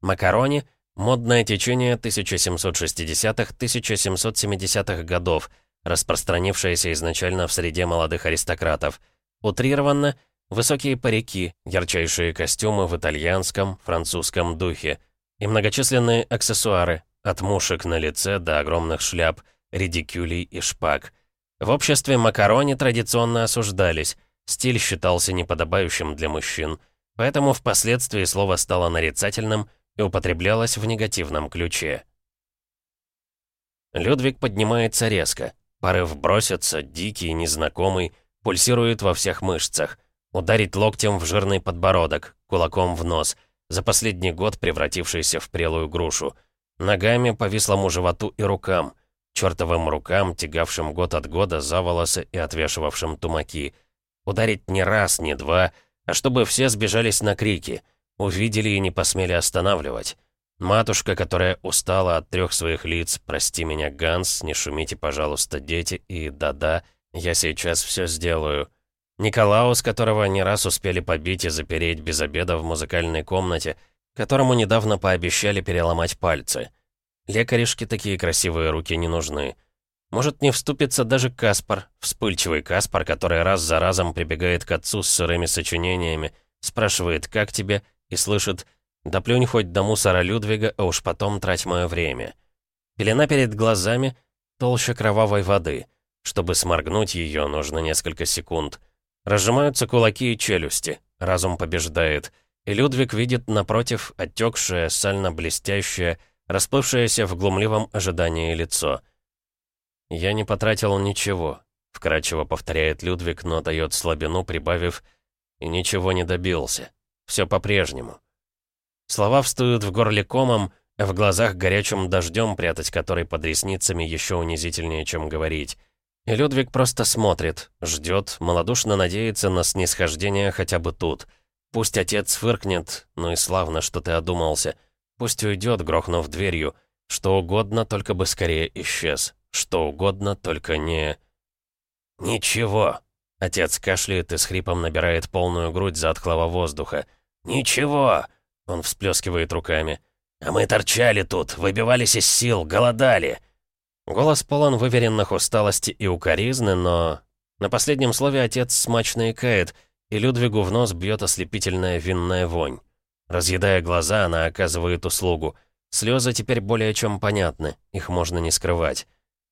Макарони — модное течение 1760-1770-х годов, распространившееся изначально в среде молодых аристократов. Утрированно — высокие парики, ярчайшие костюмы в итальянском, французском духе и многочисленные аксессуары, от мушек на лице до огромных шляп, редикюлей и шпаг. В обществе макарони традиционно осуждались, Стиль считался неподобающим для мужчин, поэтому впоследствии слово стало нарицательным и употреблялось в негативном ключе. Людвиг поднимается резко. Порыв бросится, дикий, незнакомый, пульсирует во всех мышцах. Ударить локтем в жирный подбородок, кулаком в нос, за последний год превратившийся в прелую грушу. Ногами по вислому животу и рукам, чертовым рукам, тягавшим год от года за волосы и отвешивавшим тумаки. Ударить не раз, не два, а чтобы все сбежались на крики, увидели и не посмели останавливать. Матушка, которая устала от трех своих лиц, «Прости меня, Ганс, не шумите, пожалуйста, дети» и «Да-да, я сейчас все сделаю». Николаус, которого не раз успели побить и запереть без обеда в музыкальной комнате, которому недавно пообещали переломать пальцы. Лекаришке такие красивые руки не нужны. Может, не вступится даже Каспар, вспыльчивый Каспар, который раз за разом прибегает к отцу с сырыми сочинениями, спрашивает «Как тебе?» и слышит «Да плюнь хоть до мусора Людвига, а уж потом трать мое время». Пелена перед глазами толще кровавой воды. Чтобы сморгнуть ее, нужно несколько секунд. Разжимаются кулаки и челюсти. Разум побеждает — и Людвиг видит напротив отекшее, сально-блестящее, расплывшееся в глумливом ожидании лицо. «Я не потратил ничего», — вкрадчиво повторяет Людвиг, но дает слабину, прибавив «и ничего не добился. Все по-прежнему». Слова встают в горле комом, в глазах горячим дождем, прятать который под ресницами еще унизительнее, чем говорить. И Людвиг просто смотрит, ждет, малодушно надеется на снисхождение хотя бы тут — Пусть отец фыркнет, ну и славно, что ты одумался. Пусть уйдет, грохнув дверью. Что угодно, только бы скорее исчез. Что угодно, только не... «Ничего!» Отец кашляет и с хрипом набирает полную грудь затхлого воздуха. «Ничего!» Он всплескивает руками. «А мы торчали тут, выбивались из сил, голодали!» Голос полон выверенных усталости и укоризны, но... На последнем слове отец смачно икает — и Людвигу в нос бьет ослепительная винная вонь. Разъедая глаза, она оказывает услугу. Слезы теперь более чем понятны, их можно не скрывать.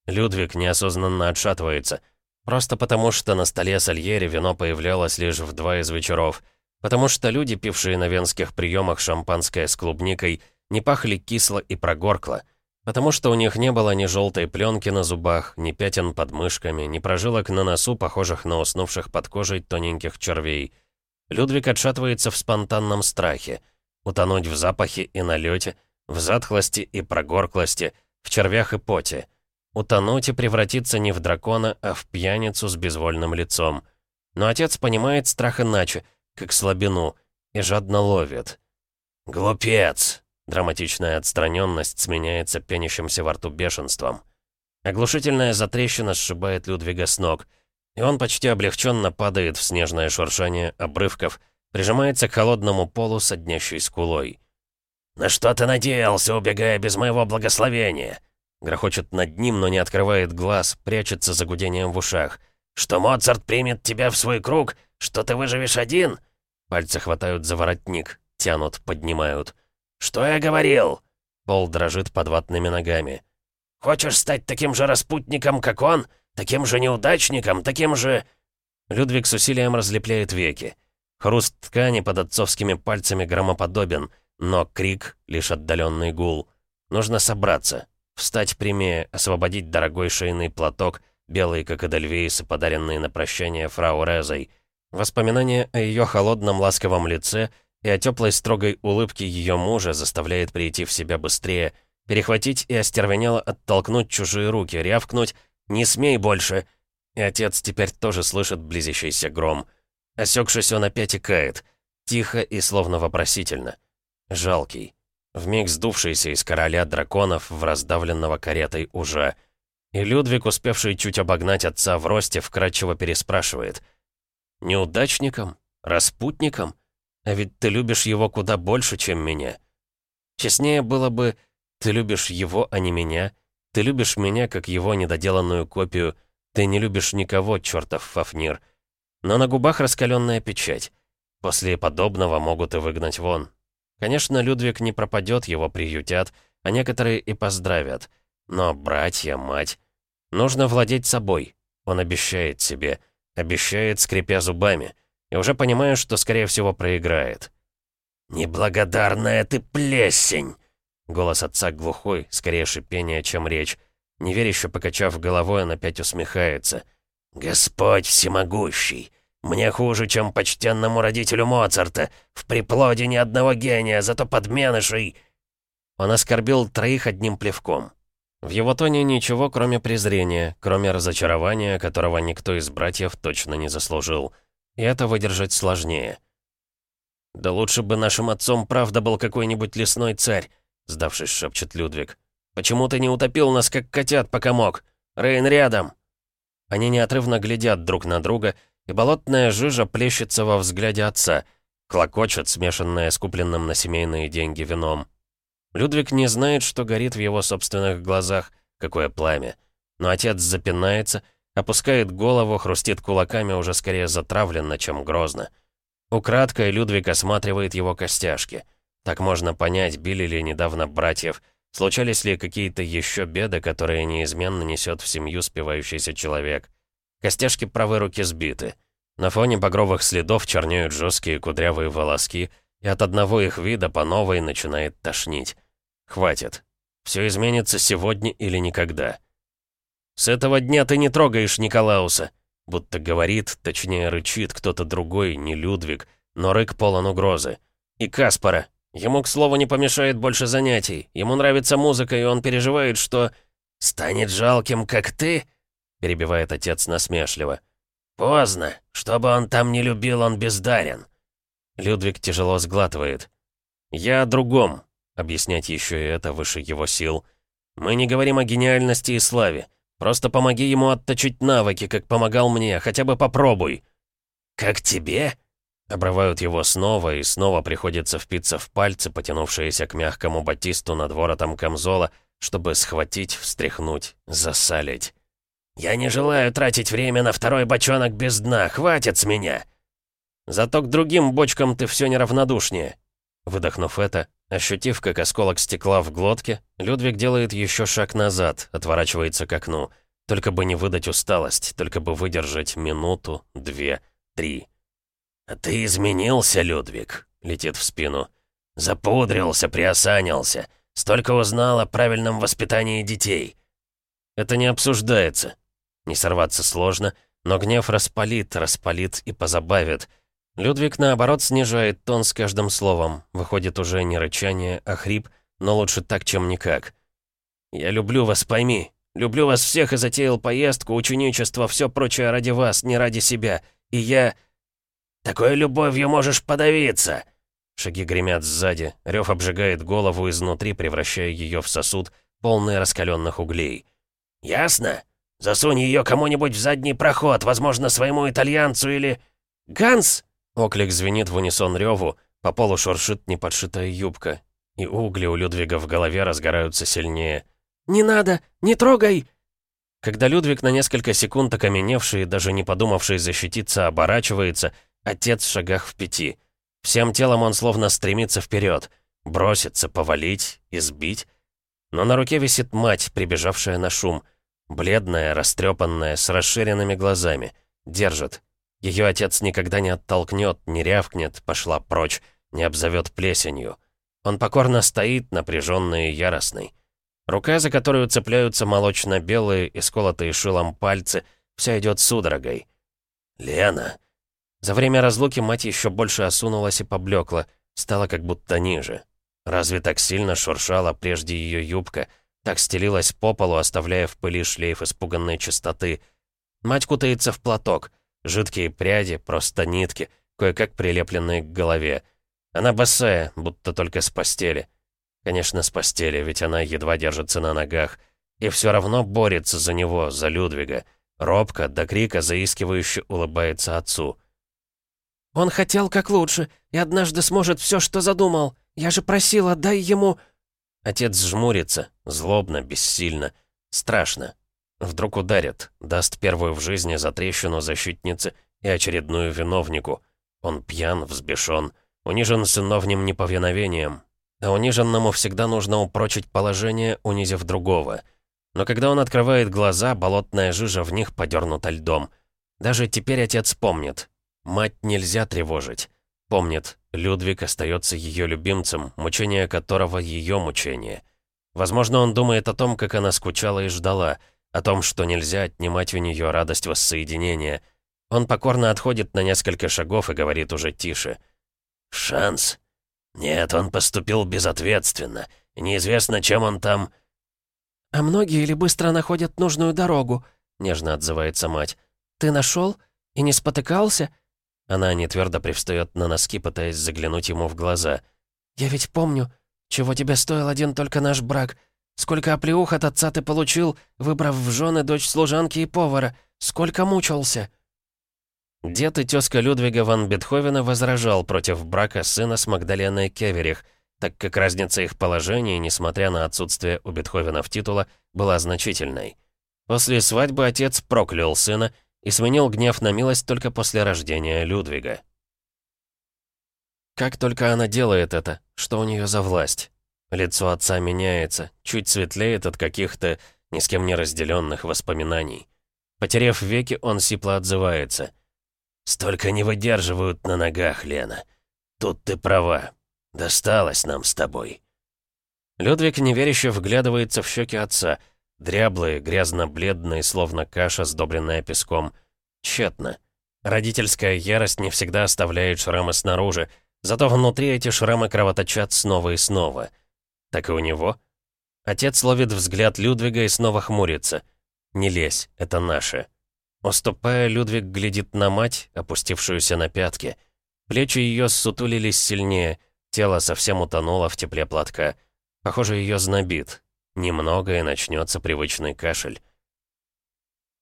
Людвиг неосознанно отшатывается. Просто потому, что на столе Сальери вино появлялось лишь в два из вечеров. Потому что люди, пившие на венских приемах шампанское с клубникой, не пахли кисло и прогоркло. Потому что у них не было ни желтой пленки на зубах, ни пятен под мышками, ни прожилок на носу, похожих на уснувших под кожей тоненьких червей. Людвиг отшатывается в спонтанном страхе. Утонуть в запахе и налете, в затхлости и прогорклости, в червях и поте. Утонуть и превратиться не в дракона, а в пьяницу с безвольным лицом. Но отец понимает страх иначе, как слабину, и жадно ловит. «Глупец!» Драматичная отстраненность сменяется пенящимся во рту бешенством. Оглушительная затрещина сшибает Людвига с ног, и он почти облегченно падает в снежное шуршание обрывков, прижимается к холодному полу с однящей скулой. «На что ты надеялся, убегая без моего благословения?» Грохочет над ним, но не открывает глаз, прячется за гудением в ушах. «Что Моцарт примет тебя в свой круг? Что ты выживешь один?» Пальцы хватают за воротник, тянут, поднимают. «Что я говорил?» Пол дрожит под ватными ногами. «Хочешь стать таким же распутником, как он? Таким же неудачником? Таким же...» Людвиг с усилием разлепляет веки. Хруст ткани под отцовскими пальцами громоподобен, но крик — лишь отдаленный гул. Нужно собраться, встать прямее, освободить дорогой шейный платок, белый, как эдельвейсы, подаренный на прощание фрау Резой. Воспоминания о ее холодном ласковом лице — и о теплой строгой улыбке ее мужа заставляет прийти в себя быстрее, перехватить и остервенело оттолкнуть чужие руки, рявкнуть «Не смей больше!» И отец теперь тоже слышит близящийся гром. Осекшись, он опять икает, тихо и словно вопросительно. Жалкий, вмиг сдувшийся из короля драконов в раздавленного каретой уже. И Людвиг, успевший чуть обогнать отца в росте, вкратчиво переспрашивает. «Неудачником? Распутником?» А ведь ты любишь его куда больше, чем меня. Честнее было бы, ты любишь его, а не меня. Ты любишь меня, как его недоделанную копию. Ты не любишь никого, чертов Фафнир. Но на губах раскаленная печать. После подобного могут и выгнать вон. Конечно, Людвиг не пропадет, его приютят, а некоторые и поздравят. Но братья, мать... Нужно владеть собой. Он обещает себе. Обещает, скрипя зубами и уже понимаю, что, скорее всего, проиграет. «Неблагодарная ты плесень!» Голос отца глухой, скорее шипение, чем речь. Неверяще покачав головой, он опять усмехается. «Господь всемогущий! Мне хуже, чем почтенному родителю Моцарта. В приплоде ни одного гения, зато подменышей...» Он оскорбил троих одним плевком. В его тоне ничего, кроме презрения, кроме разочарования, которого никто из братьев точно не заслужил. И это выдержать сложнее. «Да лучше бы нашим отцом правда был какой-нибудь лесной царь», сдавшись, шепчет Людвиг. «Почему ты не утопил нас, как котят, пока мог? Рейн рядом!» Они неотрывно глядят друг на друга, и болотная жижа плещется во взгляде отца, клокочет, смешанная с купленным на семейные деньги вином. Людвиг не знает, что горит в его собственных глазах, какое пламя. Но отец запинается, опускает голову, хрустит кулаками уже скорее затравленно, чем грозно. Украдкой Людвиг осматривает его костяшки. Так можно понять, били ли недавно братьев, случались ли какие-то еще беды, которые неизменно несет в семью спивающийся человек. Костяшки правой руки сбиты. На фоне багровых следов чернеют жесткие кудрявые волоски, и от одного их вида по новой начинает тошнить. Хватит. Все изменится сегодня или никогда. «С этого дня ты не трогаешь Николауса», будто говорит, точнее рычит кто-то другой, не Людвиг, но рык полон угрозы. И Каспара. Ему, к слову, не помешает больше занятий. Ему нравится музыка, и он переживает, что... «Станет жалким, как ты?» — перебивает отец насмешливо. «Поздно. Что бы он там не любил, он бездарен». Людвиг тяжело сглатывает. «Я о другом. Объяснять еще и это выше его сил. Мы не говорим о гениальности и славе. Просто помоги ему отточить навыки, как помогал мне. Хотя бы попробуй». «Как тебе?» Обрывают его снова, и снова приходится впиться в пальцы, потянувшиеся к мягкому батисту над воротом камзола, чтобы схватить, встряхнуть, засалить. «Я не желаю тратить время на второй бочонок без дна. Хватит с меня!» «Зато к другим бочкам ты все неравнодушнее». Выдохнув это, ощутив, как осколок стекла в глотке, Людвиг делает еще шаг назад, отворачивается к окну. Только бы не выдать усталость, только бы выдержать минуту, две, три. «А ты изменился, Людвиг», — летит в спину. «Запудрился, приосанился. Столько узнал о правильном воспитании детей». Это не обсуждается. Не сорваться сложно, но гнев распалит, распалит и позабавит — Людвиг, наоборот, снижает тон с каждым словом. Выходит уже не рычание, а хрип, но лучше так, чем никак. «Я люблю вас, пойми. Люблю вас всех и затеял поездку, ученичество, все прочее ради вас, не ради себя. И я...» «Такой любовью можешь подавиться!» Шаги гремят сзади, рев обжигает голову изнутри, превращая ее в сосуд, полный раскаленных углей. «Ясно? Засунь ее кому-нибудь в задний проход, возможно, своему итальянцу или...» «Ганс!» Оклик звенит в унисон реву, по полу шуршит неподшитая юбка, и угли у Людвига в голове разгораются сильнее. «Не надо! Не трогай!» Когда Людвиг на несколько секунд окаменевший, даже не подумавший защититься, оборачивается, отец в шагах в пяти. Всем телом он словно стремится вперед, броситься, повалить, избить. Но на руке висит мать, прибежавшая на шум. Бледная, растрепанная, с расширенными глазами. Держит, ее отец никогда не оттолкнет, не рявкнет, пошла прочь, не обзовет плесенью. Он покорно стоит, напряженный и яростный. Рука, за которую цепляются молочно-белые и сколотые шилом пальцы, вся идет судорогой. «Лена!» За время разлуки мать еще больше осунулась и поблекла, стала как будто ниже. Разве так сильно шуршала прежде ее юбка, так стелилась по полу, оставляя в пыли шлейф испуганной чистоты. Мать кутается в платок — Жидкие пряди, просто нитки, кое-как прилепленные к голове. Она босая, будто только с постели. Конечно, с постели, ведь она едва держится на ногах. И все равно борется за него, за Людвига. Робко, до крика заискивающе улыбается отцу. «Он хотел как лучше, и однажды сможет все, что задумал. Я же просила, дай ему...» Отец жмурится, злобно, бессильно. Страшно. Вдруг ударит, даст первую в жизни затрещину защитнице и очередную виновнику. Он пьян, взбешен, унижен сыновним неповиновением. А униженному всегда нужно упрочить положение, унизив другого. Но когда он открывает глаза, болотная жижа в них подернута льдом. Даже теперь отец помнит. Мать нельзя тревожить. Помнит, Людвиг остается ее любимцем, мучение которого ее мучение. Возможно, он думает о том, как она скучала и ждала, о том, что нельзя отнимать у нее радость воссоединения. Он покорно отходит на несколько шагов и говорит уже тише. «Шанс? Нет, он поступил безответственно. Неизвестно, чем он там...» «А многие или быстро находят нужную дорогу?» — нежно отзывается мать. «Ты нашел? И не спотыкался?» Она нетвердо привстает на носки, пытаясь заглянуть ему в глаза. «Я ведь помню, чего тебе стоил один только наш брак. Сколько оплеух от отца ты получил, выбрав в жены дочь служанки и повара. Сколько мучился!» Дед и тезка Людвига ван Бетховена возражал против брака сына с Магдаленой Кеверих, так как разница их положений, несмотря на отсутствие у Бетховенов титула, была значительной. После свадьбы отец проклял сына и сменил гнев на милость только после рождения Людвига. Как только она делает это, что у нее за власть? Лицо отца меняется, чуть светлеет от каких-то ни с кем не разделенных воспоминаний. Потерев веки, он сипло отзывается. «Столько не выдерживают на ногах, Лена. Тут ты права. Досталось нам с тобой». Людвиг неверяще вглядывается в щеки отца — Дряблые, грязно-бледные, словно каша, сдобренная песком. Тщетно. Родительская ярость не всегда оставляет шрамы снаружи, зато внутри эти шрамы кровоточат снова и снова. Так и у него. Отец ловит взгляд Людвига и снова хмурится. «Не лезь, это наше». Уступая, Людвиг глядит на мать, опустившуюся на пятки. Плечи ее ссутулились сильнее, тело совсем утонуло в тепле платка. Похоже, ее знобит, Немного, и начнется привычный кашель.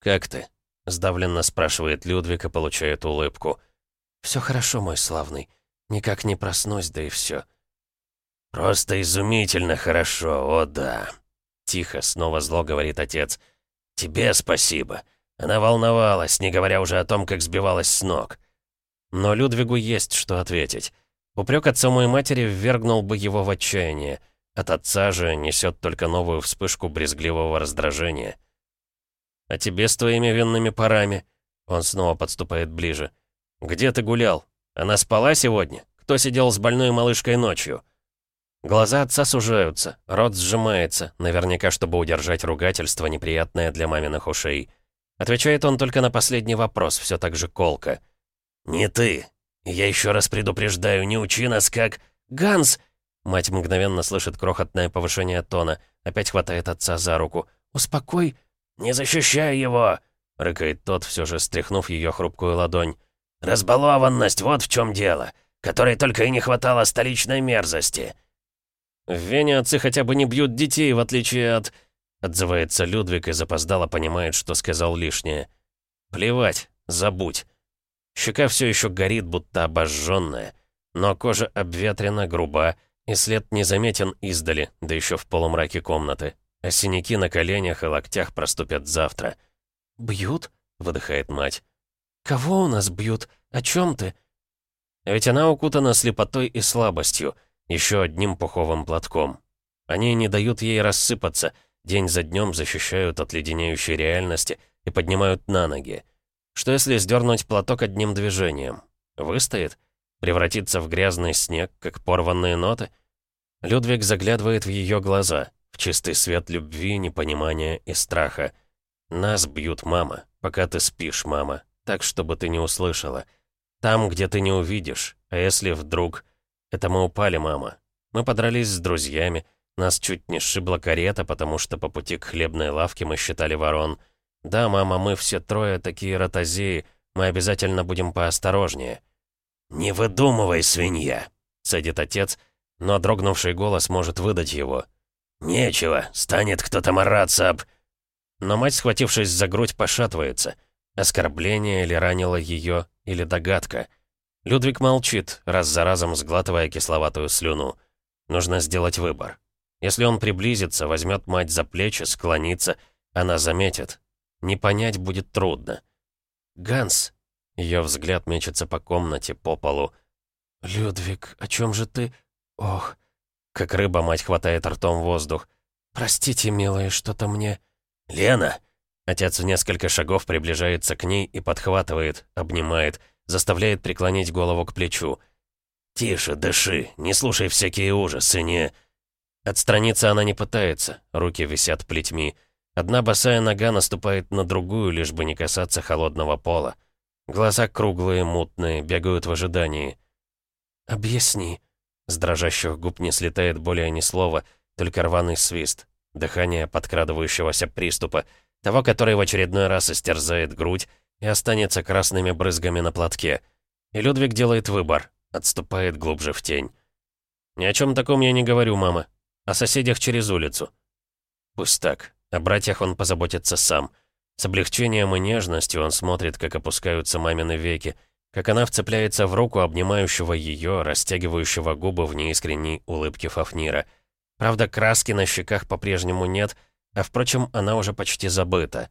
«Как ты?» — сдавленно спрашивает Людвиг и получает улыбку. «Все хорошо, мой славный. Никак не проснусь, да и все. «Просто изумительно хорошо, о да!» Тихо, снова зло говорит отец. «Тебе спасибо. Она волновалась, не говоря уже о том, как сбивалась с ног». Но Людвигу есть что ответить. Упрек от самой матери ввергнул бы его в отчаяние — от отца же несет только новую вспышку брезгливого раздражения. «А тебе с твоими винными парами?» Он снова подступает ближе. «Где ты гулял? Она спала сегодня? Кто сидел с больной малышкой ночью?» Глаза отца сужаются, рот сжимается, наверняка, чтобы удержать ругательство, неприятное для маминых ушей. Отвечает он только на последний вопрос, все так же колко. «Не ты. Я еще раз предупреждаю, не учи нас как...» «Ганс!» Мать мгновенно слышит крохотное повышение тона, опять хватает отца за руку. «Успокой!» «Не защищай его!» — рыкает тот, все же стряхнув ее хрупкую ладонь. «Разбалованность, вот в чем дело, которой только и не хватало столичной мерзости!» «В Вене отцы хотя бы не бьют детей, в отличие от...» Отзывается Людвиг и запоздало понимает, что сказал лишнее. «Плевать, забудь». Щека все еще горит, будто обожженная, но кожа обветрена, груба, и след незаметен издали, да еще в полумраке комнаты. А синяки на коленях и локтях проступят завтра. «Бьют?» — выдыхает мать. «Кого у нас бьют? О чем ты?» Ведь она укутана слепотой и слабостью, еще одним пуховым платком. Они не дают ей рассыпаться, день за днем защищают от леденяющей реальности и поднимают на ноги. Что если сдернуть платок одним движением? Выстоит? Превратиться в грязный снег, как порванные ноты? Людвиг заглядывает в ее глаза, в чистый свет любви, непонимания и страха. «Нас бьют, мама, пока ты спишь, мама, так, чтобы ты не услышала. Там, где ты не увидишь, а если вдруг...» «Это мы упали, мама. Мы подрались с друзьями, нас чуть не сшибла карета, потому что по пути к хлебной лавке мы считали ворон. Да, мама, мы все трое такие ротозеи, мы обязательно будем поосторожнее». «Не выдумывай, свинья!» — садит отец, но дрогнувший голос может выдать его. «Нечего, станет кто-то мараться об...» Но мать, схватившись за грудь, пошатывается. Оскорбление или ранило ее, или догадка. Людвиг молчит, раз за разом сглатывая кисловатую слюну. Нужно сделать выбор. Если он приблизится, возьмет мать за плечи, склонится, она заметит. Не понять будет трудно. «Ганс», ее взгляд мечется по комнате, по полу. «Людвиг, о чем же ты? Ох!» Как рыба мать хватает ртом воздух. «Простите, милая, что-то мне...» «Лена!» Отец в несколько шагов приближается к ней и подхватывает, обнимает, заставляет преклонить голову к плечу. «Тише, дыши, не слушай всякие ужасы, не...» Отстраниться она не пытается, руки висят плетьми. Одна босая нога наступает на другую, лишь бы не касаться холодного пола. Глаза круглые, мутные, бегают в ожидании. «Объясни». С дрожащих губ не слетает более ни слова, только рваный свист. Дыхание подкрадывающегося приступа, того, который в очередной раз истерзает грудь и останется красными брызгами на платке. И Людвиг делает выбор, отступает глубже в тень. «Ни о чем таком я не говорю, мама. О соседях через улицу». Пусть так. О братьях он позаботится сам. С облегчением и нежностью он смотрит, как опускаются мамины веки, как она вцепляется в руку обнимающего ее, растягивающего губы в неискренней улыбке Фафнира. Правда, краски на щеках по-прежнему нет, а, впрочем, она уже почти забыта.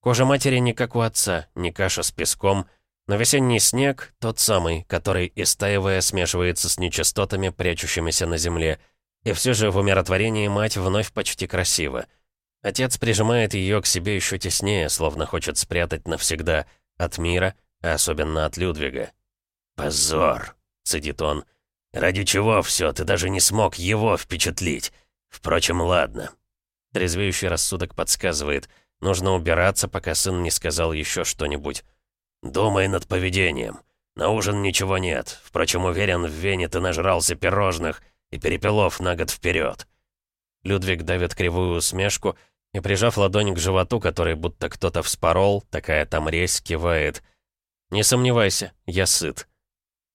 Кожа матери не как у отца, не каша с песком, но весенний снег — тот самый, который, истаивая, смешивается с нечистотами, прячущимися на земле. И все же в умиротворении мать вновь почти красива. Отец прижимает ее к себе еще теснее, словно хочет спрятать навсегда от мира — особенно от Людвига. «Позор!» — цедит он. «Ради чего все? Ты даже не смог его впечатлить. Впрочем, ладно». Трезвеющий рассудок подсказывает. Нужно убираться, пока сын не сказал еще что-нибудь. «Думай над поведением. На ужин ничего нет. Впрочем, уверен, в Вене ты нажрался пирожных и перепелов на год вперед. Людвиг давит кривую усмешку и, прижав ладонь к животу, который будто кто-то вспорол, такая там резь, кивает — «Не сомневайся, я сыт».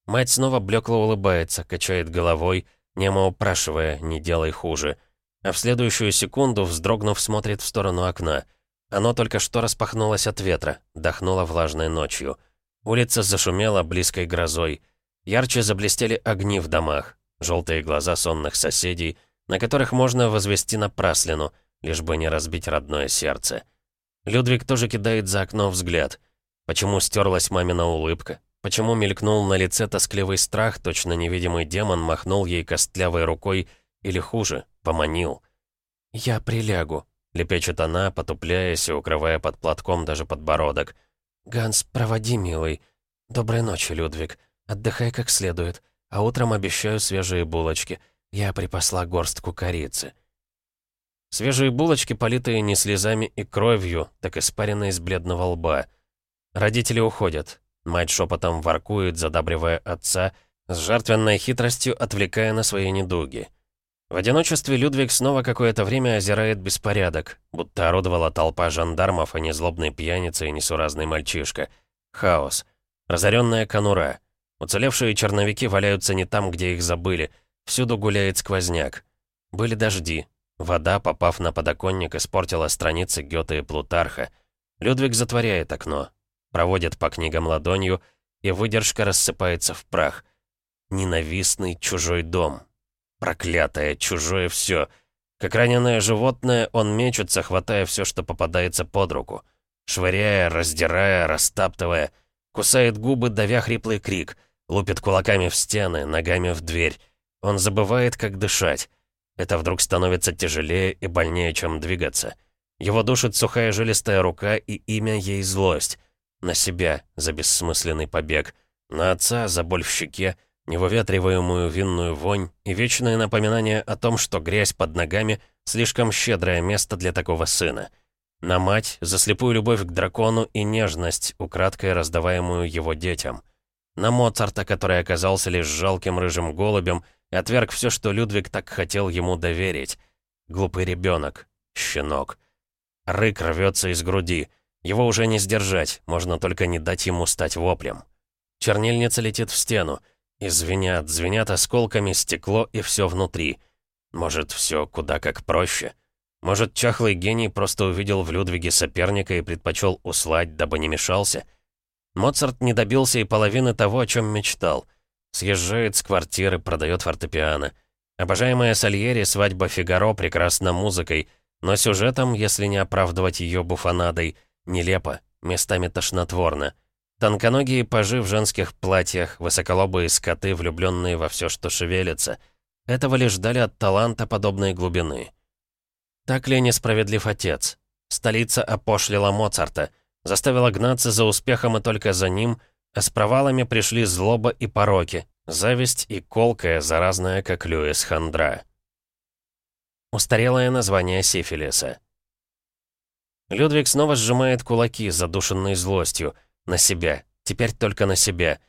Мать снова блекло улыбается, качает головой, немо упрашивая «не делай хуже». А в следующую секунду, вздрогнув, смотрит в сторону окна. Оно только что распахнулось от ветра, дохнуло влажной ночью. Улица зашумела близкой грозой. Ярче заблестели огни в домах, желтые глаза сонных соседей, на которых можно возвести напраслину, лишь бы не разбить родное сердце. Людвиг тоже кидает за окно взгляд — Почему стерлась мамина улыбка? Почему мелькнул на лице тоскливый страх, точно невидимый демон махнул ей костлявой рукой или хуже, поманил? «Я прилягу», — лепечет она, потупляясь и укрывая под платком даже подбородок. «Ганс, проводи, милый. Доброй ночи, Людвиг. Отдыхай как следует, а утром обещаю свежие булочки. Я припасла горстку корицы». Свежие булочки, политые не слезами и кровью, так испаренные из бледного лба — Родители уходят. Мать шепотом воркует, задабривая отца, с жертвенной хитростью отвлекая на свои недуги. В одиночестве Людвиг снова какое-то время озирает беспорядок, будто орудовала толпа жандармов, а не злобный пьяница и несуразный мальчишка. Хаос. Разоренная конура. Уцелевшие черновики валяются не там, где их забыли. Всюду гуляет сквозняк. Были дожди. Вода, попав на подоконник, испортила страницы Гёте и Плутарха. Людвиг затворяет окно проводит по книгам ладонью, и выдержка рассыпается в прах. Ненавистный чужой дом. Проклятое, чужое все. Как раненое животное, он мечется, хватая все, что попадается под руку. Швыряя, раздирая, растаптывая. Кусает губы, давя хриплый крик. Лупит кулаками в стены, ногами в дверь. Он забывает, как дышать. Это вдруг становится тяжелее и больнее, чем двигаться. Его душит сухая жилистая рука и имя ей злость. На себя за бессмысленный побег, на отца за боль в щеке, невыветриваемую винную вонь и вечное напоминание о том, что грязь под ногами — слишком щедрое место для такого сына. На мать за слепую любовь к дракону и нежность, украдкой раздаваемую его детям. На Моцарта, который оказался лишь жалким рыжим голубем отверг все, что Людвиг так хотел ему доверить. Глупый ребенок, щенок. Рык рвется из груди — его уже не сдержать, можно только не дать ему стать воплем. Чернильница летит в стену. И звенят, звенят осколками стекло и все внутри. Может, все куда как проще. Может, чахлый гений просто увидел в Людвиге соперника и предпочел услать, дабы не мешался? Моцарт не добился и половины того, о чем мечтал. Съезжает с квартиры, продает фортепиано. Обожаемая Сальери свадьба Фигаро прекрасна музыкой, но сюжетом, если не оправдывать ее буфонадой, Нелепо, местами тошнотворно. Тонконогие пажи в женских платьях, высоколобые скоты, влюбленные во все, что шевелится. Этого лишь ждали от таланта подобной глубины. Так ли несправедлив отец? Столица опошлила Моцарта, заставила гнаться за успехом и только за ним, а с провалами пришли злоба и пороки, зависть и колкая, заразная, как Льюис Хандра. Устарелое название сифилиса. Людвиг снова сжимает кулаки, задушенные злостью. На себя. Теперь только на себя.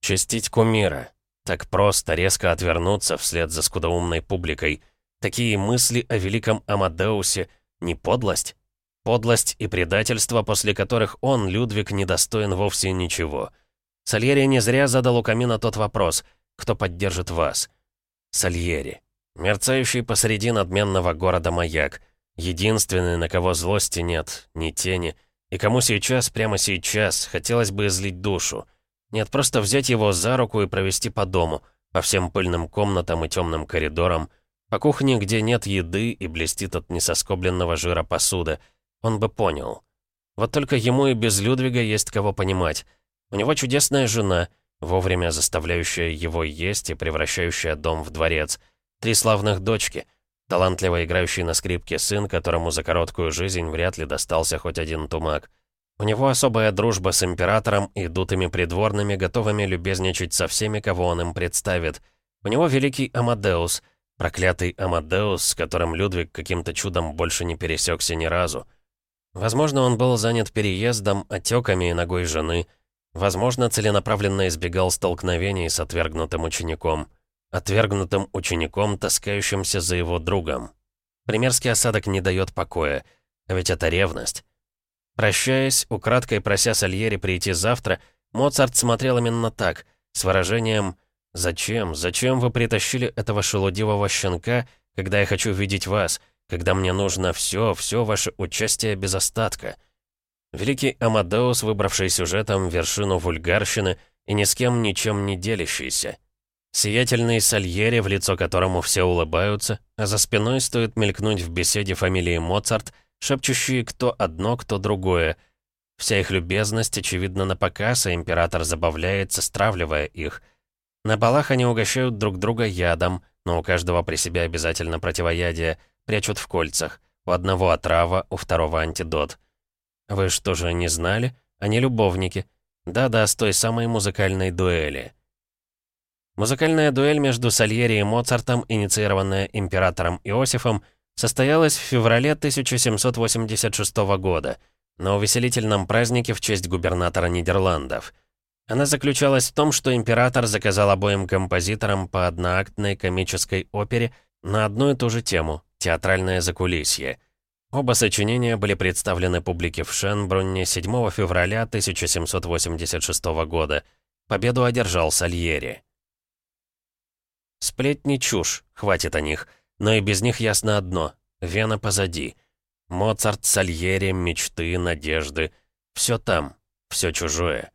Чистить кумира. Так просто, резко отвернуться вслед за скудоумной публикой. Такие мысли о великом Амадеусе. Не подлость? Подлость и предательство, после которых он, Людвиг, недостоин вовсе ничего. Сальери не зря задал у камина тот вопрос, кто поддержит вас. Сальери. Мерцающий посреди надменного города маяк. Единственный, на кого злости нет, ни тени. И кому сейчас, прямо сейчас, хотелось бы излить душу. Нет, просто взять его за руку и провести по дому, по всем пыльным комнатам и темным коридорам, по кухне, где нет еды и блестит от несоскобленного жира посуда. Он бы понял. Вот только ему и без Людвига есть кого понимать. У него чудесная жена, вовремя заставляющая его есть и превращающая дом в дворец. Три славных дочки — Талантливо играющий на скрипке сын, которому за короткую жизнь вряд ли достался хоть один тумак. У него особая дружба с императором и дутыми придворными, готовыми любезничать со всеми, кого он им представит. У него великий Амадеус, проклятый Амадеус, с которым Людвиг каким-то чудом больше не пересекся ни разу. Возможно, он был занят переездом, отеками и ногой жены. Возможно, целенаправленно избегал столкновений с отвергнутым учеником отвергнутым учеником, таскающимся за его другом. Примерский осадок не дает покоя, а ведь это ревность. Прощаясь, украдкой прося Сальери прийти завтра, Моцарт смотрел именно так, с выражением «Зачем? Зачем вы притащили этого шелудивого щенка, когда я хочу видеть вас, когда мне нужно все, все ваше участие без остатка?» Великий Амадеус, выбравший сюжетом вершину вульгарщины и ни с кем ничем не делящийся. Сиятельный Сальери, в лицо которому все улыбаются, а за спиной стоит мелькнуть в беседе фамилии Моцарт, шепчущие кто одно, кто другое. Вся их любезность, очевидно, на показ, а император забавляется, стравливая их. На балах они угощают друг друга ядом, но у каждого при себе обязательно противоядие, прячут в кольцах. У одного отрава, у второго антидот. Вы что же, не знали? Они любовники. Да-да, с той самой музыкальной дуэли. Музыкальная дуэль между Сальери и Моцартом, инициированная императором Иосифом, состоялась в феврале 1786 года на увеселительном празднике в честь губернатора Нидерландов. Она заключалась в том, что император заказал обоим композиторам по одноактной комической опере на одну и ту же тему — театральное закулисье. Оба сочинения были представлены публике в Шенбрунне 7 февраля 1786 года. Победу одержал Сальери. Сплетни чушь, хватит о них. Но и без них ясно одно. Вена позади. Моцарт, Сальери, мечты, надежды. Все там, все чужое.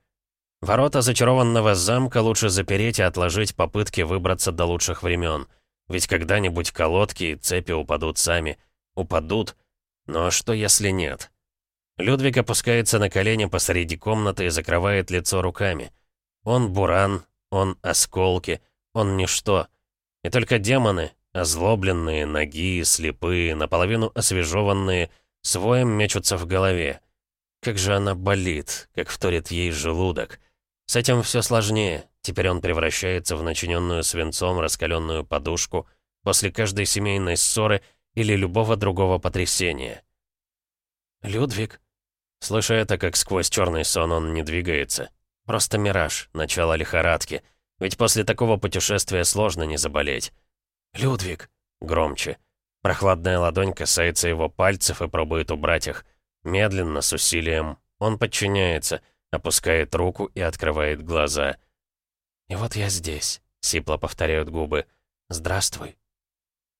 Ворота зачарованного замка лучше запереть и отложить попытки выбраться до лучших времен. Ведь когда-нибудь колодки и цепи упадут сами. Упадут. Но что если нет? Людвиг опускается на колени посреди комнаты и закрывает лицо руками. Он буран, он осколки — он ничто. И только демоны, озлобленные, ноги, слепые, наполовину освежеванные, своим мечутся в голове. Как же она болит, как вторит ей желудок. С этим все сложнее. Теперь он превращается в начиненную свинцом раскаленную подушку после каждой семейной ссоры или любого другого потрясения. «Людвиг?» Слыша это, как сквозь черный сон он не двигается. Просто мираж, начало лихорадки — ведь после такого путешествия сложно не заболеть. «Людвиг!» Громче. Прохладная ладонь касается его пальцев и пробует убрать их. Медленно, с усилием. Он подчиняется, опускает руку и открывает глаза. «И вот я здесь», — сипло повторяют губы. «Здравствуй».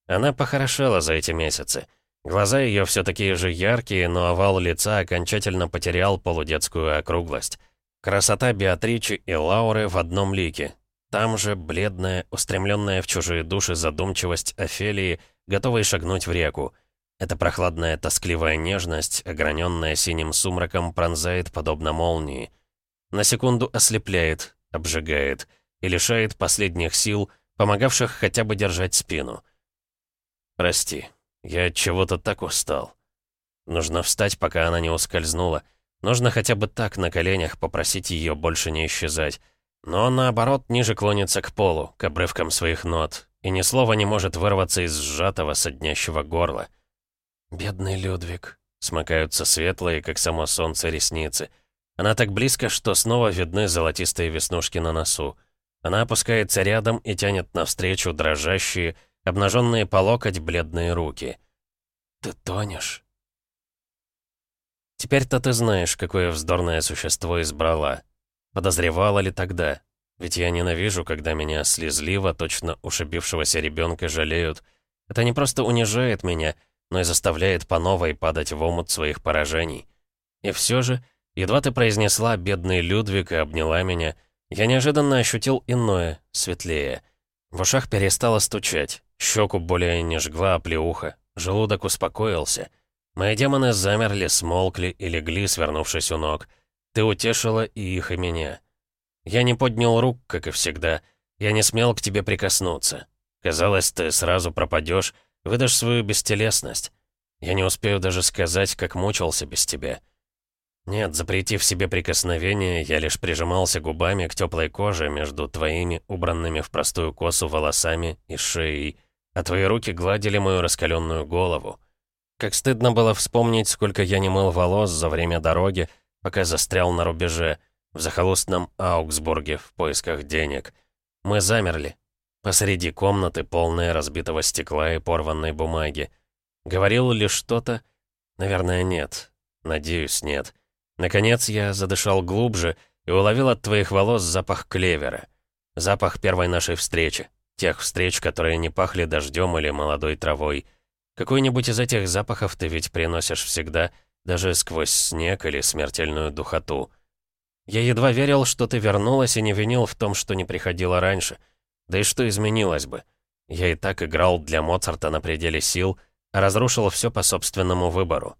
Она похорошела за эти месяцы. Глаза ее все такие же яркие, но овал лица окончательно потерял полудетскую округлость. Красота Беатричи и Лауры в одном лике, там же бледная, устремленная в чужие души задумчивость Офелии, готовой шагнуть в реку. Эта прохладная тоскливая нежность, ограненная синим сумраком, пронзает подобно молнии. На секунду ослепляет, обжигает и лишает последних сил, помогавших хотя бы держать спину. «Прости, я от чего-то так устал. Нужно встать, пока она не ускользнула. Нужно хотя бы так на коленях попросить ее больше не исчезать. Но наоборот, ниже клонится к полу, к обрывкам своих нот. и ни слова не может вырваться из сжатого, соднящего горла. «Бедный Людвиг», — смыкаются светлые, как само солнце, ресницы. Она так близко, что снова видны золотистые веснушки на носу. Она опускается рядом и тянет навстречу дрожащие, обнаженные по локоть бледные руки. «Ты тонешь?» Теперь-то ты знаешь, какое вздорное существо избрала. Подозревала ли тогда? Ведь я ненавижу, когда меня слезливо, точно ушибившегося ребенка жалеют. Это не просто унижает меня, но и заставляет по новой падать в омут своих поражений. И все же, едва ты произнесла «бедный Людвиг» и обняла меня, я неожиданно ощутил иное, светлее. В ушах перестало стучать, щеку более не жгла оплеуха, желудок успокоился. Мои демоны замерли, смолкли и легли, свернувшись у ног. Ты утешила и их, и меня. Я не поднял рук, как и всегда. Я не смел к тебе прикоснуться. Казалось, ты сразу пропадешь, выдашь свою бестелесность. Я не успею даже сказать, как мучился без тебя. Нет, запретив себе прикосновение, я лишь прижимался губами к теплой коже между твоими убранными в простую косу волосами и шеей, а твои руки гладили мою раскаленную голову. Как стыдно было вспомнить, сколько я не мыл волос за время дороги, пока застрял на рубеже — в захолустном Аугсбурге в поисках денег. Мы замерли. Посреди комнаты, полная разбитого стекла и порванной бумаги. Говорил ли что-то? Наверное, нет. Надеюсь, нет. Наконец я задышал глубже и уловил от твоих волос запах клевера. Запах первой нашей встречи. Тех встреч, которые не пахли дождем или молодой травой. Какой-нибудь из этих запахов ты ведь приносишь всегда, даже сквозь снег или смертельную духоту. Я едва верил, что ты вернулась и не винил в том, что не приходила раньше. Да и что изменилось бы? Я и так играл для Моцарта на пределе сил, а разрушил все по собственному выбору.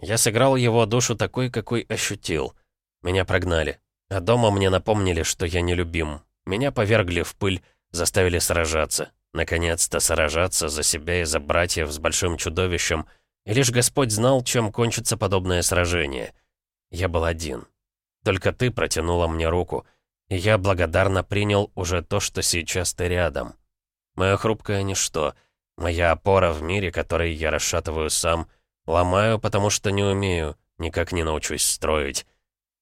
Я сыграл его душу такой, какой ощутил. Меня прогнали. А дома мне напомнили, что я нелюбим. Меня повергли в пыль, заставили сражаться. Наконец-то сражаться за себя и за братьев с большим чудовищем. И лишь Господь знал, чем кончится подобное сражение. Я был один. Только ты протянула мне руку, и я благодарно принял уже то, что сейчас ты рядом. Мое хрупкое ничто, моя опора в мире, который я расшатываю сам, ломаю, потому что не умею, никак не научусь строить.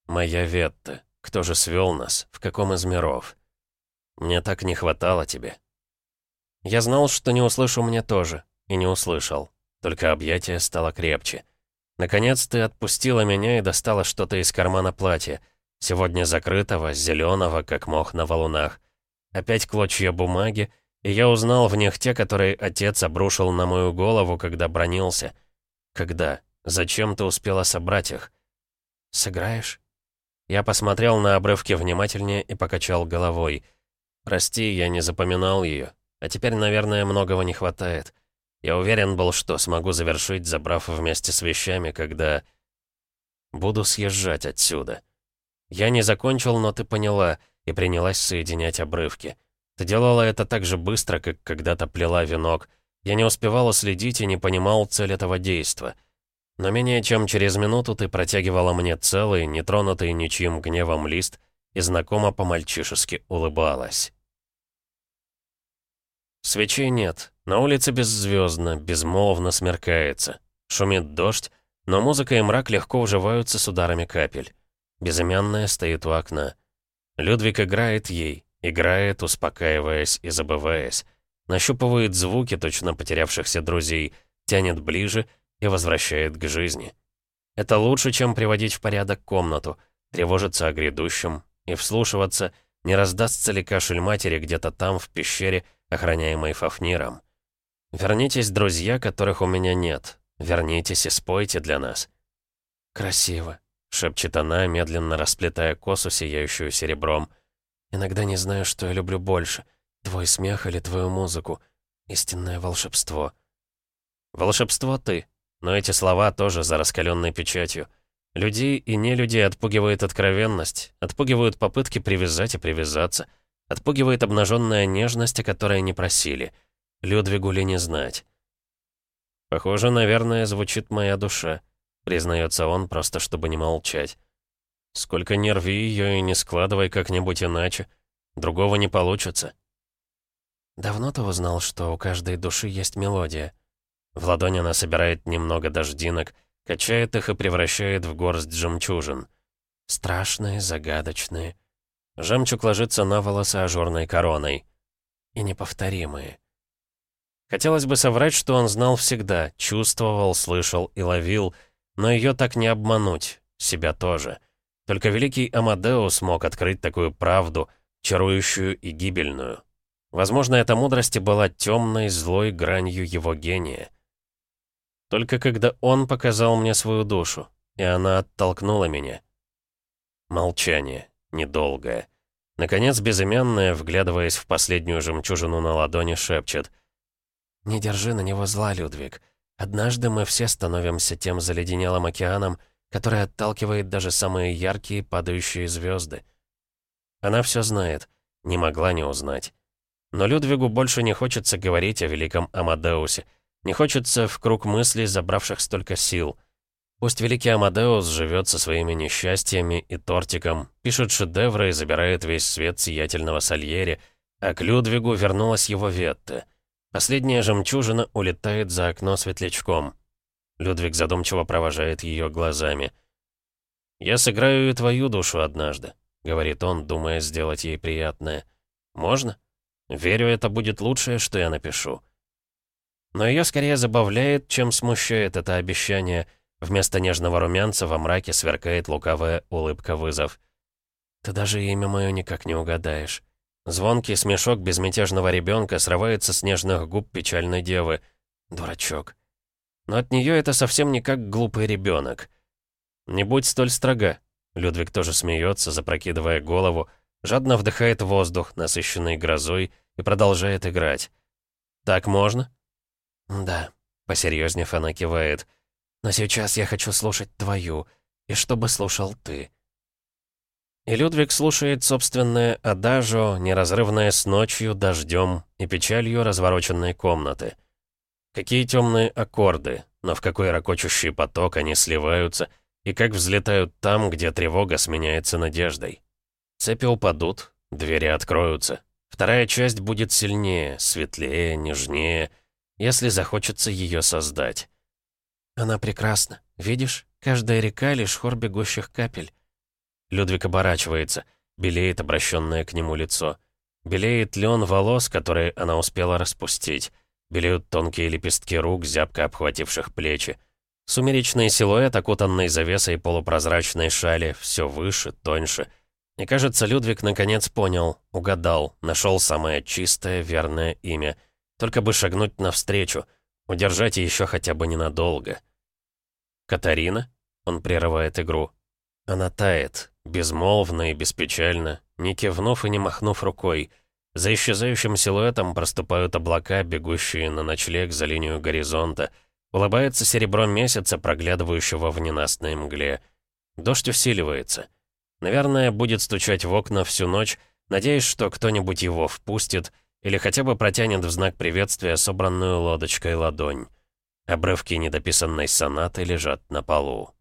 Моя Ветта, кто же свел нас, в каком из миров? Мне так не хватало тебе. Я знал, что не услышу мне тоже, и не услышал, только объятие стало крепче. Наконец ты отпустила меня и достала что-то из кармана платья. Сегодня закрытого, зеленого, как мох на валунах. Опять клочья бумаги, и я узнал в них те, которые отец обрушил на мою голову, когда бронился. Когда? Зачем ты успела собрать их? Сыграешь? Я посмотрел на обрывки внимательнее и покачал головой. Прости, я не запоминал ее. А теперь, наверное, многого не хватает. Я уверен был, что смогу завершить, забрав вместе с вещами, когда... Буду съезжать отсюда. Я не закончил, но ты поняла, и принялась соединять обрывки. Ты делала это так же быстро, как когда-то плела венок. Я не успевала следить и не понимал цель этого действа. Но менее чем через минуту ты протягивала мне целый, нетронутый ничьим гневом лист и знакомо по-мальчишески улыбалась. Свечей нет. На улице беззвездно, безмолвно смеркается. Шумит дождь, но музыка и мрак легко уживаются с ударами капель. Безымянная стоит у окна. Людвиг играет ей, играет, успокаиваясь и забываясь. Нащупывает звуки точно потерявшихся друзей, тянет ближе и возвращает к жизни. Это лучше, чем приводить в порядок комнату, тревожиться о грядущем и вслушиваться, не раздастся ли кашель матери где-то там, в пещере, охраняемой Фафниром. «Вернитесь, друзья, которых у меня нет. Вернитесь и спойте для нас». «Красиво», — шепчет она, медленно расплетая косу, сияющую серебром. «Иногда не знаю, что я люблю больше, твой смех или твою музыку. Истинное волшебство». «Волшебство ты, но эти слова тоже за раскаленной печатью». Людей и не людей отпугивает откровенность, отпугивают попытки привязать и привязаться, отпугивает обнаженная нежность, о которой не просили. Людвигу ли не знать? «Похоже, наверное, звучит моя душа», — признается он, просто чтобы не молчать. «Сколько не рви ее и не складывай как-нибудь иначе. Другого не получится». Давно ты узнал, что у каждой души есть мелодия?» В ладони она собирает немного дождинок, качает их и превращает в горсть жемчужин. Страшные, загадочные. Жемчуг ложится на волосы ажурной короной. И неповторимые. Хотелось бы соврать, что он знал всегда, чувствовал, слышал и ловил, но ее так не обмануть, себя тоже. Только великий Амадеус мог открыть такую правду, чарующую и гибельную. Возможно, эта мудрость была темной, злой гранью его гения. Только когда он показал мне свою душу, и она оттолкнула меня. Молчание, недолгое. Наконец, безымянная, вглядываясь в последнюю жемчужину на ладони, шепчет. «Не держи на него зла, Людвиг. Однажды мы все становимся тем заледенелым океаном, который отталкивает даже самые яркие падающие звезды. Она все знает, не могла не узнать. Но Людвигу больше не хочется говорить о великом Амадеусе, не хочется в круг мыслей, забравших столько сил. Пусть великий Амадеус живет со своими несчастьями и тортиком, пишет шедевры и забирает весь свет сиятельного Сальери, а к Людвигу вернулась его Ветта. Последняя жемчужина улетает за окно светлячком. Людвиг задумчиво провожает ее глазами. «Я сыграю и твою душу однажды», — говорит он, думая сделать ей приятное. «Можно?» Верю, это будет лучшее, что я напишу. Но ее скорее забавляет, чем смущает это обещание. Вместо нежного румянца во мраке сверкает лукавая улыбка-вызов. «Ты даже имя мое никак не угадаешь». Звонкий смешок безмятежного ребенка срывается с нежных губ печальной девы. Дурачок. Но от нее это совсем не как глупый ребенок. «Не будь столь строга». Людвиг тоже смеется, запрокидывая голову, жадно вдыхает воздух, насыщенный грозой, и продолжает играть. «Так можно?» «Да», — посерьезнев она кивает. «Но сейчас я хочу слушать твою, и чтобы слушал ты». И Людвиг слушает собственное адажо, неразрывное с ночью, дождем и печалью развороченной комнаты. Какие темные аккорды, но в какой ракочущий поток они сливаются, и как взлетают там, где тревога сменяется надеждой. Цепи упадут, двери откроются, Вторая часть будет сильнее, светлее, нежнее, если захочется ее создать. Она прекрасна. Видишь, каждая река — лишь хор бегущих капель. Людвиг оборачивается, белеет обращенное к нему лицо. Белеет лен волос, которые она успела распустить. Белеют тонкие лепестки рук, зябко обхвативших плечи. Сумеречный силуэт, окутанный завесой полупрозрачной шали, все выше, тоньше — и кажется, Людвиг наконец понял, угадал, нашел самое чистое, верное имя. Только бы шагнуть навстречу, удержать еще хотя бы ненадолго. «Катарина?» — он прерывает игру. Она тает, безмолвно и беспечально, не кивнув и не махнув рукой. За исчезающим силуэтом проступают облака, бегущие на ночлег за линию горизонта. Улыбается серебро месяца, проглядывающего в ненастной мгле. Дождь усиливается — Наверное, будет стучать в окна всю ночь, надеясь, что кто-нибудь его впустит или хотя бы протянет в знак приветствия собранную лодочкой ладонь. Обрывки недописанной сонаты лежат на полу.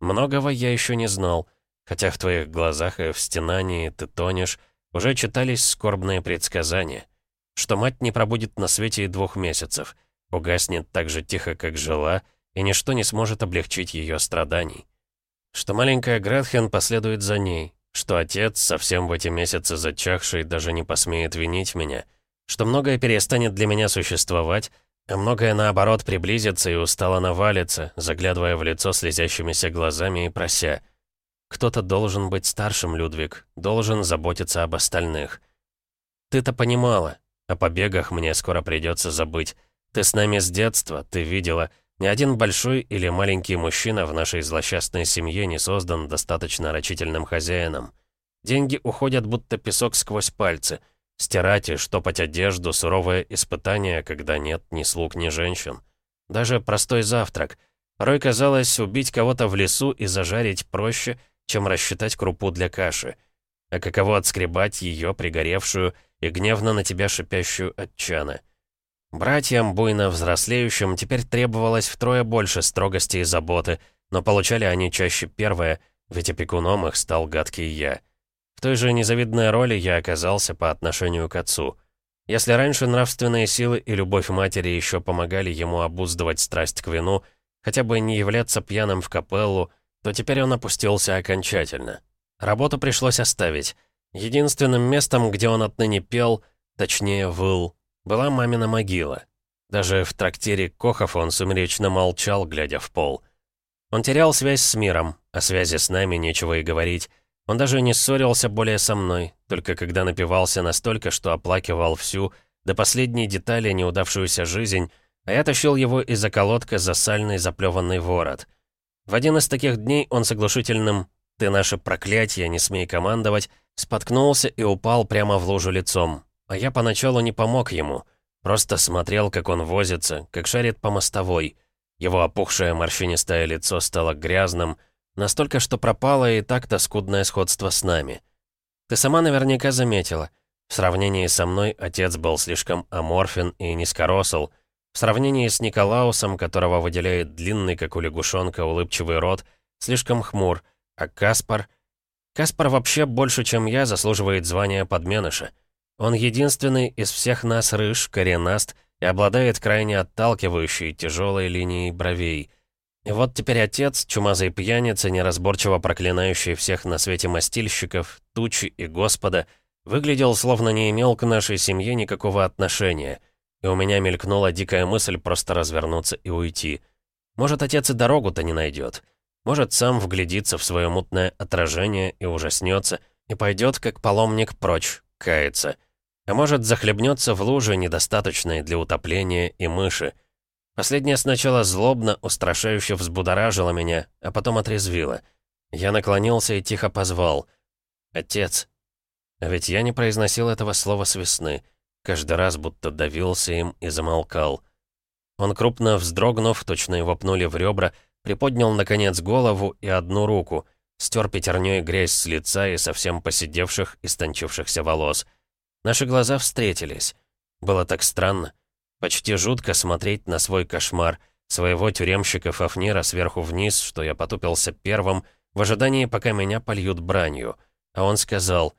Многого я еще не знал, хотя в твоих глазах и в стенании ты тонешь, уже читались скорбные предсказания, что мать не пробудет на свете и двух месяцев, угаснет так же тихо, как жила, и ничто не сможет облегчить ее страданий. Что маленькая Гретхен последует за ней, что отец, совсем в эти месяцы зачахший, даже не посмеет винить меня, что многое перестанет для меня существовать, а многое, наоборот, приблизится и устало навалится, заглядывая в лицо слезящимися глазами и прося. «Кто-то должен быть старшим, Людвиг, должен заботиться об остальных. Ты-то понимала, о побегах мне скоро придется забыть. Ты с нами с детства, ты видела, ни один большой или маленький мужчина в нашей злосчастной семье не создан достаточно рачительным хозяином. Деньги уходят будто песок сквозь пальцы. Стирать и штопать одежду — суровое испытание, когда нет ни слуг, ни женщин. Даже простой завтрак. Порой казалось, убить кого-то в лесу и зажарить проще, чем рассчитать крупу для каши. А каково отскребать ее, пригоревшую и гневно на тебя шипящую от чана — Братьям, буйно взрослеющим, теперь требовалось втрое больше строгости и заботы, но получали они чаще первое, ведь опекуном их стал гадкий я. В той же незавидной роли я оказался по отношению к отцу. Если раньше нравственные силы и любовь матери еще помогали ему обуздывать страсть к вину, хотя бы не являться пьяным в капеллу, то теперь он опустился окончательно. Работу пришлось оставить. Единственным местом, где он отныне пел, точнее выл, была мамина могила. Даже в трактире Кохов он сумеречно молчал, глядя в пол. Он терял связь с миром, о связи с нами нечего и говорить. Он даже не ссорился более со мной, только когда напивался настолько, что оплакивал всю, до последней детали неудавшуюся жизнь, а я тащил его из околотка за сальный заплеванный ворот. В один из таких дней он с оглушительным «Ты наше проклятие, не смей командовать», споткнулся и упал прямо в лужу лицом. А я поначалу не помог ему — Просто смотрел, как он возится, как шарит по мостовой. Его опухшее морщинистое лицо стало грязным, настолько, что пропало и так-то скудное сходство с нами. Ты сама наверняка заметила. В сравнении со мной отец был слишком аморфен и низкоросл. В сравнении с Николаусом, которого выделяет длинный, как у лягушонка, улыбчивый рот, слишком хмур, а Каспар... Каспар вообще больше, чем я, заслуживает звания подменыша. Он единственный из всех нас рыж, коренаст и обладает крайне отталкивающей тяжелой линией бровей. И вот теперь отец, чумазый пьяница, неразборчиво проклинающий всех на свете мастильщиков, тучи и Господа, выглядел словно не имел к нашей семье никакого отношения. И у меня мелькнула дикая мысль просто развернуться и уйти. Может, отец и дорогу-то не найдет. Может, сам вглядится в свое мутное отражение и ужаснется, и пойдет, как паломник, прочь, кается. А может, захлебнется в луже, недостаточной для утопления, и мыши. Последняя сначала злобно, устрашающе взбудоражила меня, а потом отрезвила. Я наклонился и тихо позвал. «Отец». А ведь я не произносил этого слова с весны. Каждый раз будто давился им и замолкал. Он, крупно вздрогнув, точно его пнули в ребра, приподнял, наконец, голову и одну руку, стер пятерней грязь с лица и совсем посидевших, истончившихся волос — Наши глаза встретились. Было так странно. Почти жутко смотреть на свой кошмар, своего тюремщика Фафнира сверху вниз, что я потупился первым, в ожидании, пока меня польют бранью. А он сказал,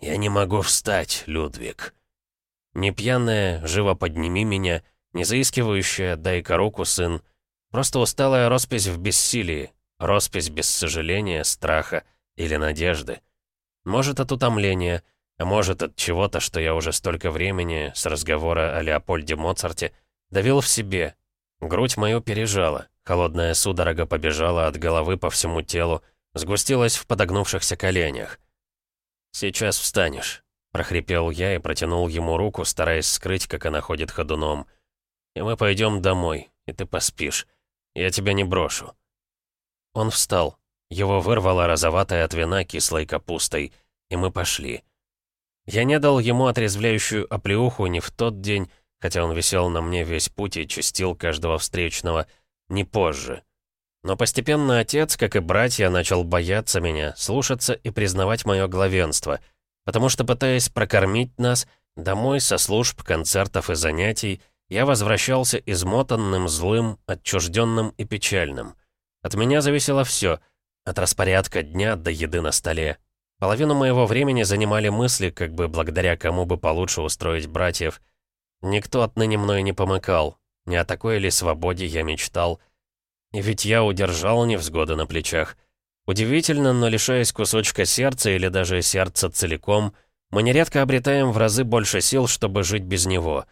«Я не могу встать, Людвиг». Не пьяная, живо подними меня, не заискивающая, дай-ка руку, сын. Просто усталая роспись в бессилии, роспись без сожаления, страха или надежды. Может, от утомления — а может, от чего-то, что я уже столько времени, с разговора о Леопольде Моцарте, давил в себе. Грудь мою пережала, холодная судорога побежала от головы по всему телу, сгустилась в подогнувшихся коленях. «Сейчас встанешь», — прохрипел я и протянул ему руку, стараясь скрыть, как она ходит ходуном. «И мы пойдем домой, и ты поспишь. Я тебя не брошу». Он встал. Его вырвало розоватое от вина кислой капустой, и мы пошли. Я не дал ему отрезвляющую оплеуху ни в тот день, хотя он висел на мне весь путь и чистил каждого встречного, ни позже. Но постепенно отец, как и братья, начал бояться меня, слушаться и признавать мое главенство, потому что, пытаясь прокормить нас, домой со служб, концертов и занятий, я возвращался измотанным, злым, отчужденным и печальным. От меня зависело все, от распорядка дня до еды на столе, Половину моего времени занимали мысли, как бы благодаря кому бы получше устроить братьев. Никто отныне мной не помыкал. Не о такой ли свободе я мечтал. И ведь я удержал невзгоды на плечах. Удивительно, но лишаясь кусочка сердца или даже сердца целиком, мы нередко обретаем в разы больше сил, чтобы жить без него.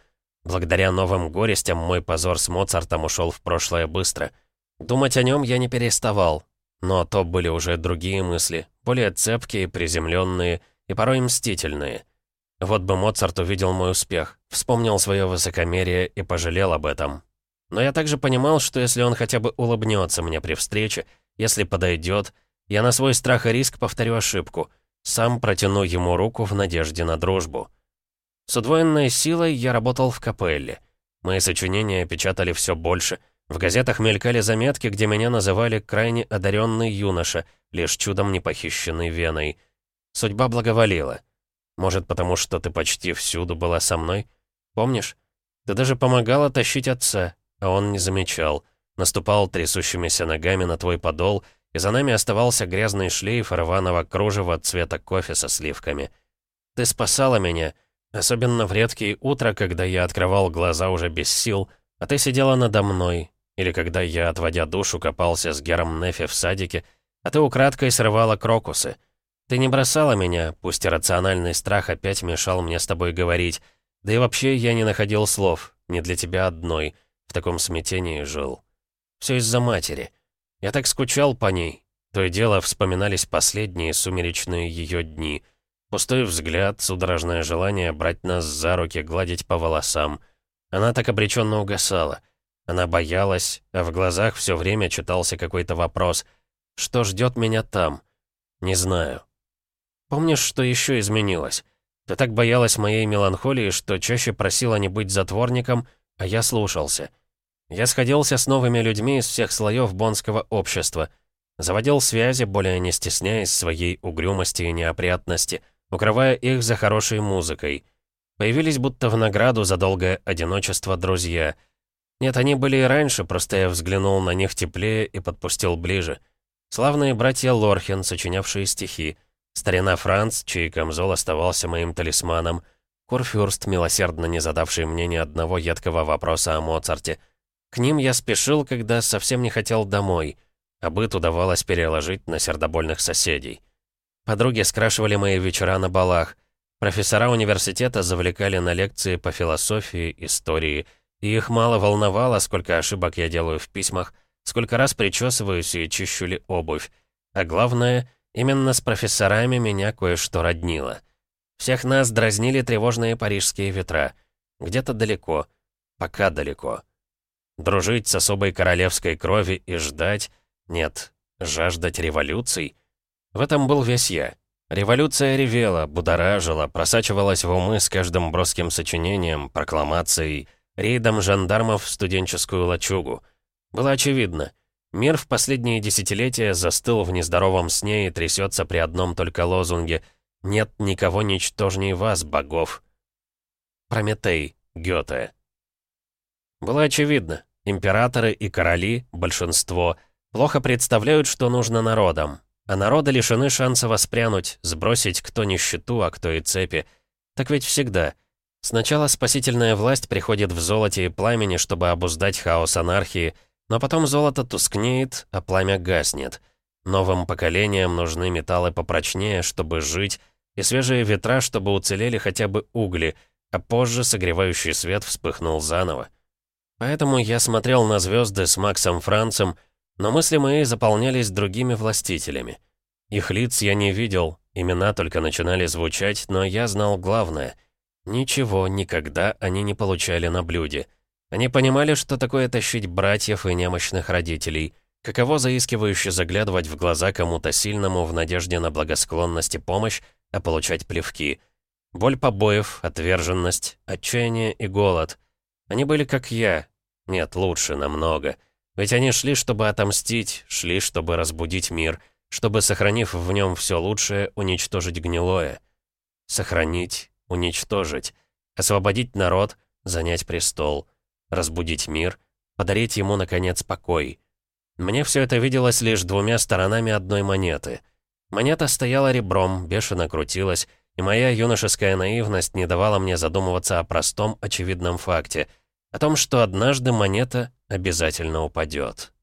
Благодаря новым горестям мой позор с Моцартом ушел в прошлое быстро. Думать о нем я не переставал, но то были уже другие мысли, более цепкие, приземленные и порой мстительные. Вот бы Моцарт увидел мой успех, вспомнил свое высокомерие и пожалел об этом. Но я также понимал, что если он хотя бы улыбнется мне при встрече, если подойдет, я на свой страх и риск повторю ошибку, сам протяну ему руку в надежде на дружбу. С удвоенной силой я работал в капелле. Мои сочинения печатали все больше — в газетах мелькали заметки, где меня называли крайне одаренный юноша, лишь чудом не похищенный Веной. Судьба благоволила. Может, потому что ты почти всюду была со мной? Помнишь? Ты даже помогала тащить отца, а он не замечал. Наступал трясущимися ногами на твой подол и за нами оставался грязный шлейф рваного кружева цвета кофе со сливками. Ты спасала меня, особенно в редкие утра, когда я открывал глаза уже без сил, а ты сидела надо мной, или когда я, отводя душу, копался с Гером Нефи в садике, а ты украдкой срывала крокусы. Ты не бросала меня, пусть рациональный страх опять мешал мне с тобой говорить, да и вообще я не находил слов, не для тебя одной, в таком смятении жил. Все из-за матери. Я так скучал по ней. То и дело вспоминались последние сумеречные ее дни. Пустой взгляд, судорожное желание брать нас за руки, гладить по волосам. Она так обреченно угасала. Она боялась, а в глазах все время читался какой-то вопрос. Что ждет меня там? Не знаю. Помнишь, что еще изменилось? Ты так боялась моей меланхолии, что чаще просила не быть затворником, а я слушался. Я сходился с новыми людьми из всех слоев бонского общества. Заводил связи, более не стесняясь своей угрюмости и неопрятности, укрывая их за хорошей музыкой. Появились будто в награду за долгое одиночество друзья. Нет, они были и раньше, просто я взглянул на них теплее и подпустил ближе. Славные братья Лорхен, сочинявшие стихи. Старина Франц, чей камзол оставался моим талисманом. Курфюрст, милосердно не задавший мне ни одного едкого вопроса о Моцарте — к ним я спешил, когда совсем не хотел домой, а быт удавалось переложить на сердобольных соседей. Подруги скрашивали мои вечера на балах. Профессора университета завлекали на лекции по философии, истории, и их мало волновало, сколько ошибок я делаю в письмах, сколько раз причесываюсь и чищу ли обувь. А главное, именно с профессорами меня кое-что роднило. Всех нас дразнили тревожные парижские ветра. Где-то далеко. Пока далеко. Дружить с особой королевской крови и ждать? Нет, жаждать революций? В этом был весь я. Революция ревела, будоражила, просачивалась в умы с каждым броским сочинением, прокламацией, рейдом жандармов в студенческую лачугу. Было очевидно. Мир в последние десятилетия застыл в нездоровом сне и трясется при одном только лозунге «Нет никого ничтожней вас, богов». Прометей, Гёте. Было очевидно, императоры и короли, большинство, плохо представляют, что нужно народам, а народы лишены шанса воспрянуть, сбросить кто нищету, а кто и цепи. Так ведь всегда. Сначала спасительная власть приходит в золоте и пламени, чтобы обуздать хаос анархии, но потом золото тускнеет, а пламя гаснет. Новым поколениям нужны металлы попрочнее, чтобы жить, и свежие ветра, чтобы уцелели хотя бы угли, а позже согревающий свет вспыхнул заново. Поэтому я смотрел на звезды с Максом Францем, но мысли мои заполнялись другими властителями. Их лиц я не видел, имена только начинали звучать, но я знал главное. Ничего, никогда они не получали на блюде. Они понимали, что такое тащить братьев и немощных родителей, каково заискивающе заглядывать в глаза кому-то сильному в надежде на благосклонность и помощь, а получать плевки. Боль побоев, отверженность, отчаяние и голод — они были как я. Нет, лучше намного. Ведь они шли, чтобы отомстить, шли, чтобы разбудить мир, чтобы, сохранив в нем все лучшее, уничтожить гнилое. Сохранить, уничтожить, освободить народ, занять престол, разбудить мир, подарить ему, наконец, покой. Мне все это виделось лишь двумя сторонами одной монеты. Монета стояла ребром, бешено крутилась, и моя юношеская наивность не давала мне задумываться о простом, очевидном факте, о том, что однажды монета обязательно упадет.